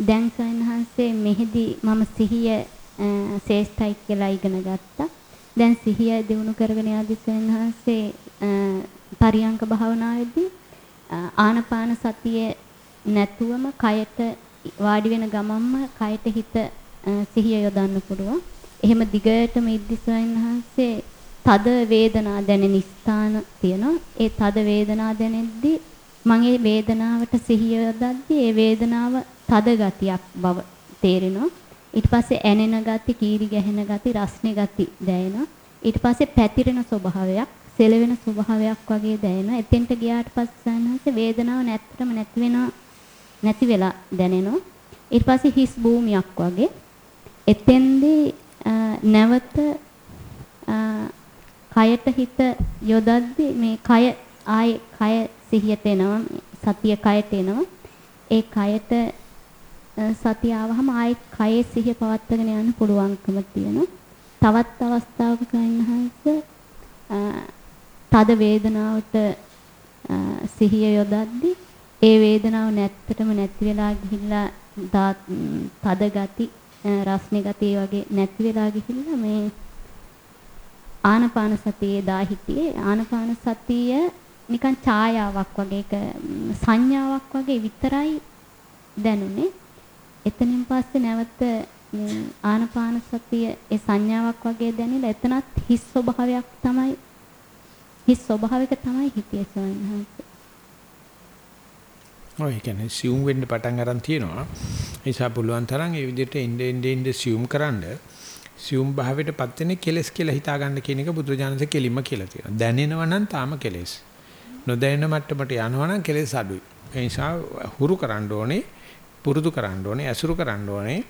දැන් සයන්හන්සේ මෙහිදී මම සිහිය ශේෂ්ඨයි කියලා ඉගෙන ගත්තා. දැන් සිහිය දිනු කරගෙන යද්දී සයන්හන්සේ පරියංක භාවනාවේදී ආනපාන සතිය නැතුවම කයට වාඩි වෙන ගමම්ම කයට හිත සිහිය යොදන්න පුළුවන්. එහෙම දිගටම ඉද්දි ස්වාමීන් වහන්සේ තද වේදනා දැනෙන ස්ථාන තියෙනවා. ඒ තද වේදනා දැනෙද්දී මම ඒ වේදනාවට සිහිය යොදද්දී ඒ වේදනාව තද ගතියක් බව තේරෙනවා. ඊට පස්සේ ඇනෙන ගති, කීරි ගැහෙන ගති, රස්නේ ගති දැනෙනවා. ඊට පස්සේ පැතිරෙන ස්වභාවයක්, සෙලවෙන ස්වභාවයක් වගේ දැනෙනවා. එතෙන්ට ගියාට පස්සේ සනහසේ වේදනාව නැත්තටම නැති වෙනවා නැති වෙලා දැනෙනවා. ඊට පස්සේ හිස් භූමියක් වගේ. එතෙන්දී නැවත කයට හිත යොදද්දී මේ කය ආයේ කය සිහියට එනවා සතිය කයට එනවා. ඒ කයට සතිය ආවහම ආයේ කයේ සිහිය පවත්වාගෙන යන්න පුළුවන්කම තියෙනවා. තවත් අවස්ථාවක කයින්හංශ තද වේදනාවට සිහිය යොදද්දී ඒ වේදනාව නැත්තටම නැති වෙලා ගිහිල්ලා තද ගති රස්නේ ගති වගේ නැති වෙලා ගිහිල්ලා මේ ආනපාන සතියේ දා හිටියේ ආනපාන සතිය නිකන් ඡායාවක් වගේ එක සංඥාවක් වගේ විතරයි දැනුනේ. එතනින් පස්සේ නැවත ආනපාන සතිය ඒ සංඥාවක් වගේ දැනෙලා එතනත් හිස් ස්වභාවයක් තමයි හිස් ස්වභාවයක තමයි හිතියේ සවන්හන්ස ඔය කියන්නේ සියුම් වෙන්න පටන් ගන්න තියෙනවා. ඒ නිසා පුළුවන් තරම් ඒ විදිහට එnde ende ende සියුම් කරන්න සියුම් භාවයටපත් වෙන්නේ කෙලස් කියලා හිතා ගන්න කියන එක බුදුරජාණන්සේ කෙලින්ම කියලා තියෙනවා. දැනෙනවා නම් තාම කෙලස්. නොදැනෙන මට්ටමට යනවා නම් කෙලස් අඩුයි. ඒ නිසා හුරු කරන්න ඕනේ, පුරුදු කරන්න ඕනේ, ඇසුරු කරන්න ඕනේ.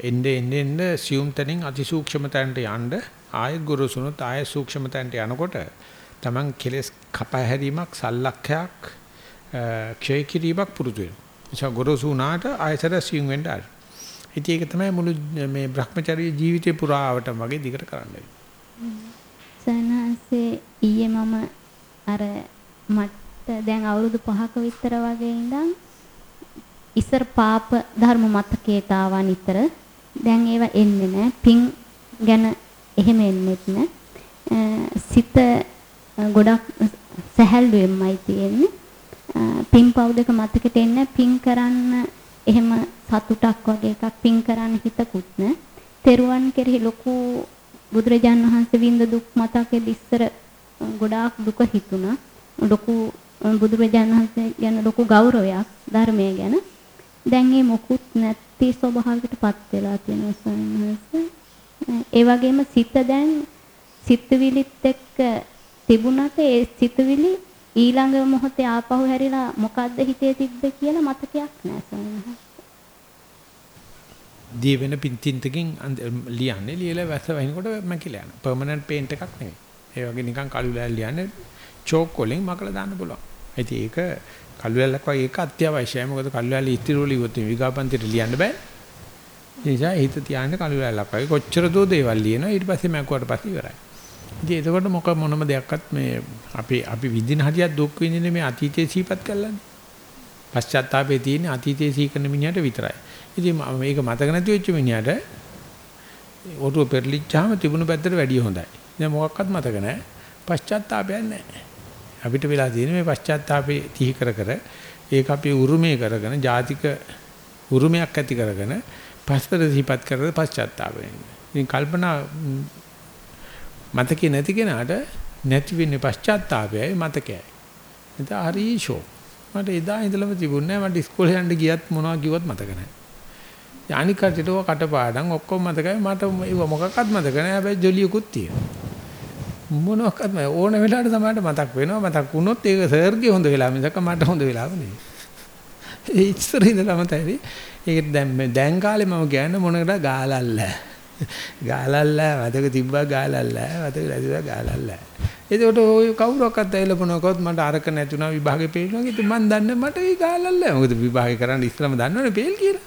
එnde ende ende සියුම් තනින් අතිසූක්ෂම තැනට යන්න ආය ගුරුසුණුත් ආය සූක්ෂම තැනට යනකොට Taman කෙලස් කපහැරීමක් සල්ලක්ඛයක් ක්ෂය කිරීමක් පුරුදු වෙනවා. නිසා ගොරෝසු වුණාට ආයතර සියුම් වෙන්න ආර. ඉතින් ඒක තමයි මුළු මේ Brahmacharya ජීවිතේ පුරාවටම වගේ දිගට කරන්න සනහසේ ඊයේ මම අර මට දැන් අවුරුදු 5ක විතර වගේ ඉඳන් ඉස්සර පාප ධර්ම මතකයට ආවා නිතර. දැන් ඒවා එන්නේ නැහැ. පින් ගැන එහෙම එන්නේත් නැහැ. සිත ගොඩක් සැහැල්ලුවෙන්මයි තියෙන්නේ. පින් පව් දෙක මතකෙට එන්න පින් කරන්න එහෙම සතුටක් වගේ එකක් පින් කරන්න හිතකුත් නෑ. තෙරුවන් කෙරෙහි ලොකු බුදුරජාන් වහන්සේ විඳ දුක් මතකෙද ඉස්සර ගොඩාක් දුක හිතුණා. ලොකු බුදුරජාන් වහන්සේ ගැන ලොකු ගෞරවයක් ධර්මයේ ගැන. දැන් මේ මොකුත් නැති ස්වභාවයකටපත් වෙලා තියෙනවා ස්වාමීන් ඒ වගේම සිත දැන් සිතවිලිත් එක්ක තිබුණට ඒ සිතවිලි ඊළඟ මොහොතේ ආපහු හැරිලා මොකද්ද හිතේ තිබ්බ කියලා මතකයක් නෑ සමහරවිට. දී වෙන පින්තින්තකින් ලියන්නේ ලියලා වැස වහිනකොට මැකිලා යනවා. පර්මනන්ට් පේන්ට් එකක් නෙවෙයි. ඒ වගේ නිකන් කළු ලෑල්ල ලියන්නේ චෝක් වලින් මකලා දාන්න පුළුවන්. ඉතින් ඒක කළු ලෑල්ලක් වගේ ඒක අත්‍යවශ්‍යයි. මොකද කළු ලෑල්ල ඉතිරිවල ඉවොත් විගාපන්තිට ලියන්න බෑ. ඒ නිසා හිත තියාගෙන කළු ලෑල්ලක් වගේ කොච්චර දෝ දේවල් ලියනවා ඊට පස්සේ මැකුවට පස්සේ ඉවරයි. ඉතින් එතකොට මොක මොනම දෙයක්වත් මේ අපි අපි විඳින හරියක් දුක් විඳින මේ අතීතයේ සීපත් කළානේ. පශ්චාත්තාපේ තියෙන අතීතයේ සීකරන මිනිහට විතරයි. ඉතින් මේක මතක නැති වෙච්ච මිනිහට ඔටුව පෙරලිච්චාම තිබුණු පැත්තට වැඩිය හොඳයි. දැන් මොකක්වත් මතක නැහැ. පශ්චාත්තාපයක් නැහැ. අපිට වෙලා තියෙන මේ පශ්චාත්තාපේ තිහි කර කර ඒක අපි උරුමේ කරගෙන ජාතික උරුමයක් ඇති කරගෙන පස්තර සීපත් කරලා පශ්චාත්තාප වෙන්නේ. ඉතින් කල්පනා මතකේ නැති කෙනාට නැති වෙන්නේ පශ්චාත්තාපයයි මතකයයි. එතන හරිෂෝ. මට එදා ඉඳලම තිබුණේ නැහැ. මට ඉස්කෝලේ යන්න ගියත් මොනවා කිව්වත් මතක නැහැ. අනික් කටට කටපාඩම් ඔක්කොම මතකයි. මට ඒව මොකක්වත් මතක නැහැ. හැබැයි ජොලියකුත් තියෙනවා. මොනවාක්වත් මම ඕන වෙලාවට තමයි මතක් වෙනවා. මතක් වුණොත් ඒක සර්ගේ හොඳ වෙලා මිසක මට හොඳ වෙලාව නෙවෙයි. ඒ ඉස්සර ඉඳලම තමයි. ඒක දැන් දැන් කාලේ මම කියන්නේ මොනකට ගාලල්ල. ගාලල්ල වදක තිබ්බා ගාලල්ල වදක ලැබුවා ගාලල්ල. එතකොට ඔය කවුරක්වත් ඇවිල්ලා මොනකොත් මට අරක නැතුණා විභාගේ පේනවා. ඉතින් මම දන්නේ මට ඒ ගාලල්ල. මොකද විභාගේ කරන්න ඉස්සලම දන්නවනේ පේල් කියලා.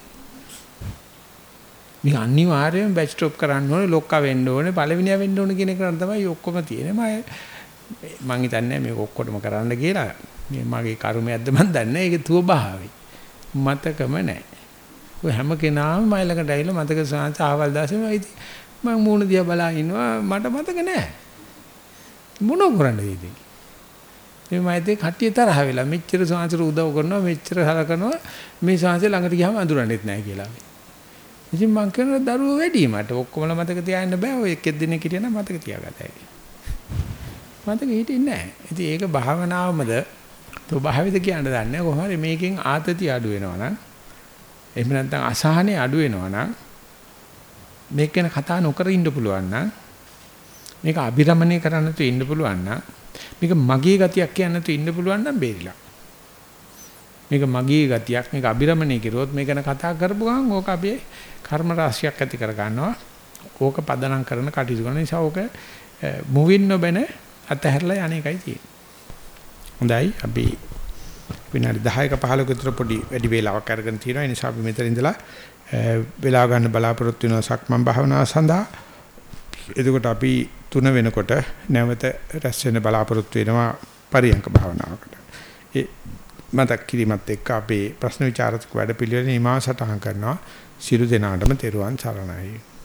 මේ අනිවාර්යයෙන් බැච් ස්ටොප් කරන්න ඕනේ, ලොක්කා වෙන්න ඕනේ, පළවෙනියා වෙන්න ඕනේ කියන එක තමයි ඔක්කොම තියෙන්නේ. මම මං හිතන්නේ මේක ඔක්කොටම කරන්න කියලා. මේ මගේ කර්මයක්ද මන් දන්නේ. ඒක තුව භාවයි. මතකම නැහැ. ඔය හැම කෙනාම මයි ළඟට ඇවිල්ලා මතක සාංශ ආවල් දාසේ මම මූණ දිහා බලා ඉන්නවා මට මතක නෑ. මොන කරන්නද ඉතින්? මේ මයිතේ කට්ටිය තරහ වෙලා මෙච්චර සාංශර උදව් කරනවා මෙච්චර හලකනවා මේ සාංශ ළඟට ගියාම අඳුරන්නේත් නෑ කියලා. ඉතින් මං කරන දරුවෝ වැඩි මට ඔක්කොමල මතක තියාගන්න බෑ. ඔය එක්කෙක් දිනේ කිටියනම් මතක තියාගතයි මතක හිටින්නේ නැහැ. ඉතින් ඒක භාවනාවමද? ස්වභාවිත කියන්න දන්නේ කොහොම හරි මේකෙන් ආතතිය අඩු වෙනවා නම් එහෙම නැත්නම් අසහනෙ අඩු වෙනවා නම් මේක ගැන කතා නොකර ඉන්න පුළුවන් නම් මේක අභිරමණය කරන්න තු ඉන්න පුළුවන් නම් මේක මගේ ගතියක් කියන්න තු ඉන්න පුළුවන් නම් බේරිලා. මේක මගේ ගතියක් මේක අභිරමණය කෙරුවොත් මේක ගැන කතා කරපු ගමන් ඕක අපි කර්ම රාශියක් ඇති කර ගන්නවා ඕක පදනම් කරන කටයුතු කරන නිසා ඕක මුවින් නොබෙන අතහැරලා යන එකයි තියෙන්නේ. හොඳයි අපි විනාඩි 10ක 15ක විතර පොඩි වැඩි වේලාවක් අරගෙන තියෙනවා. ඒ නිසා අපි මෙතන ඉඳලා වෙලා ගන්න බලාපොරොත්තු වෙනවා සක්මන් භාවනාව සඳහා. එතකොට අපි තුන වෙනකොට නැවත රැස් වෙන බලාපොරොත්තු වෙනවා පරියංක භාවනාවකට. ඒ මතක් කිරීමත් එක්ක අපේ ප්‍රශ්න විචාරක වැඩ පිළිවෙල නිමාව සටහන් කරනවා. සියලු දෙනාටම තෙරුවන් සරණයි.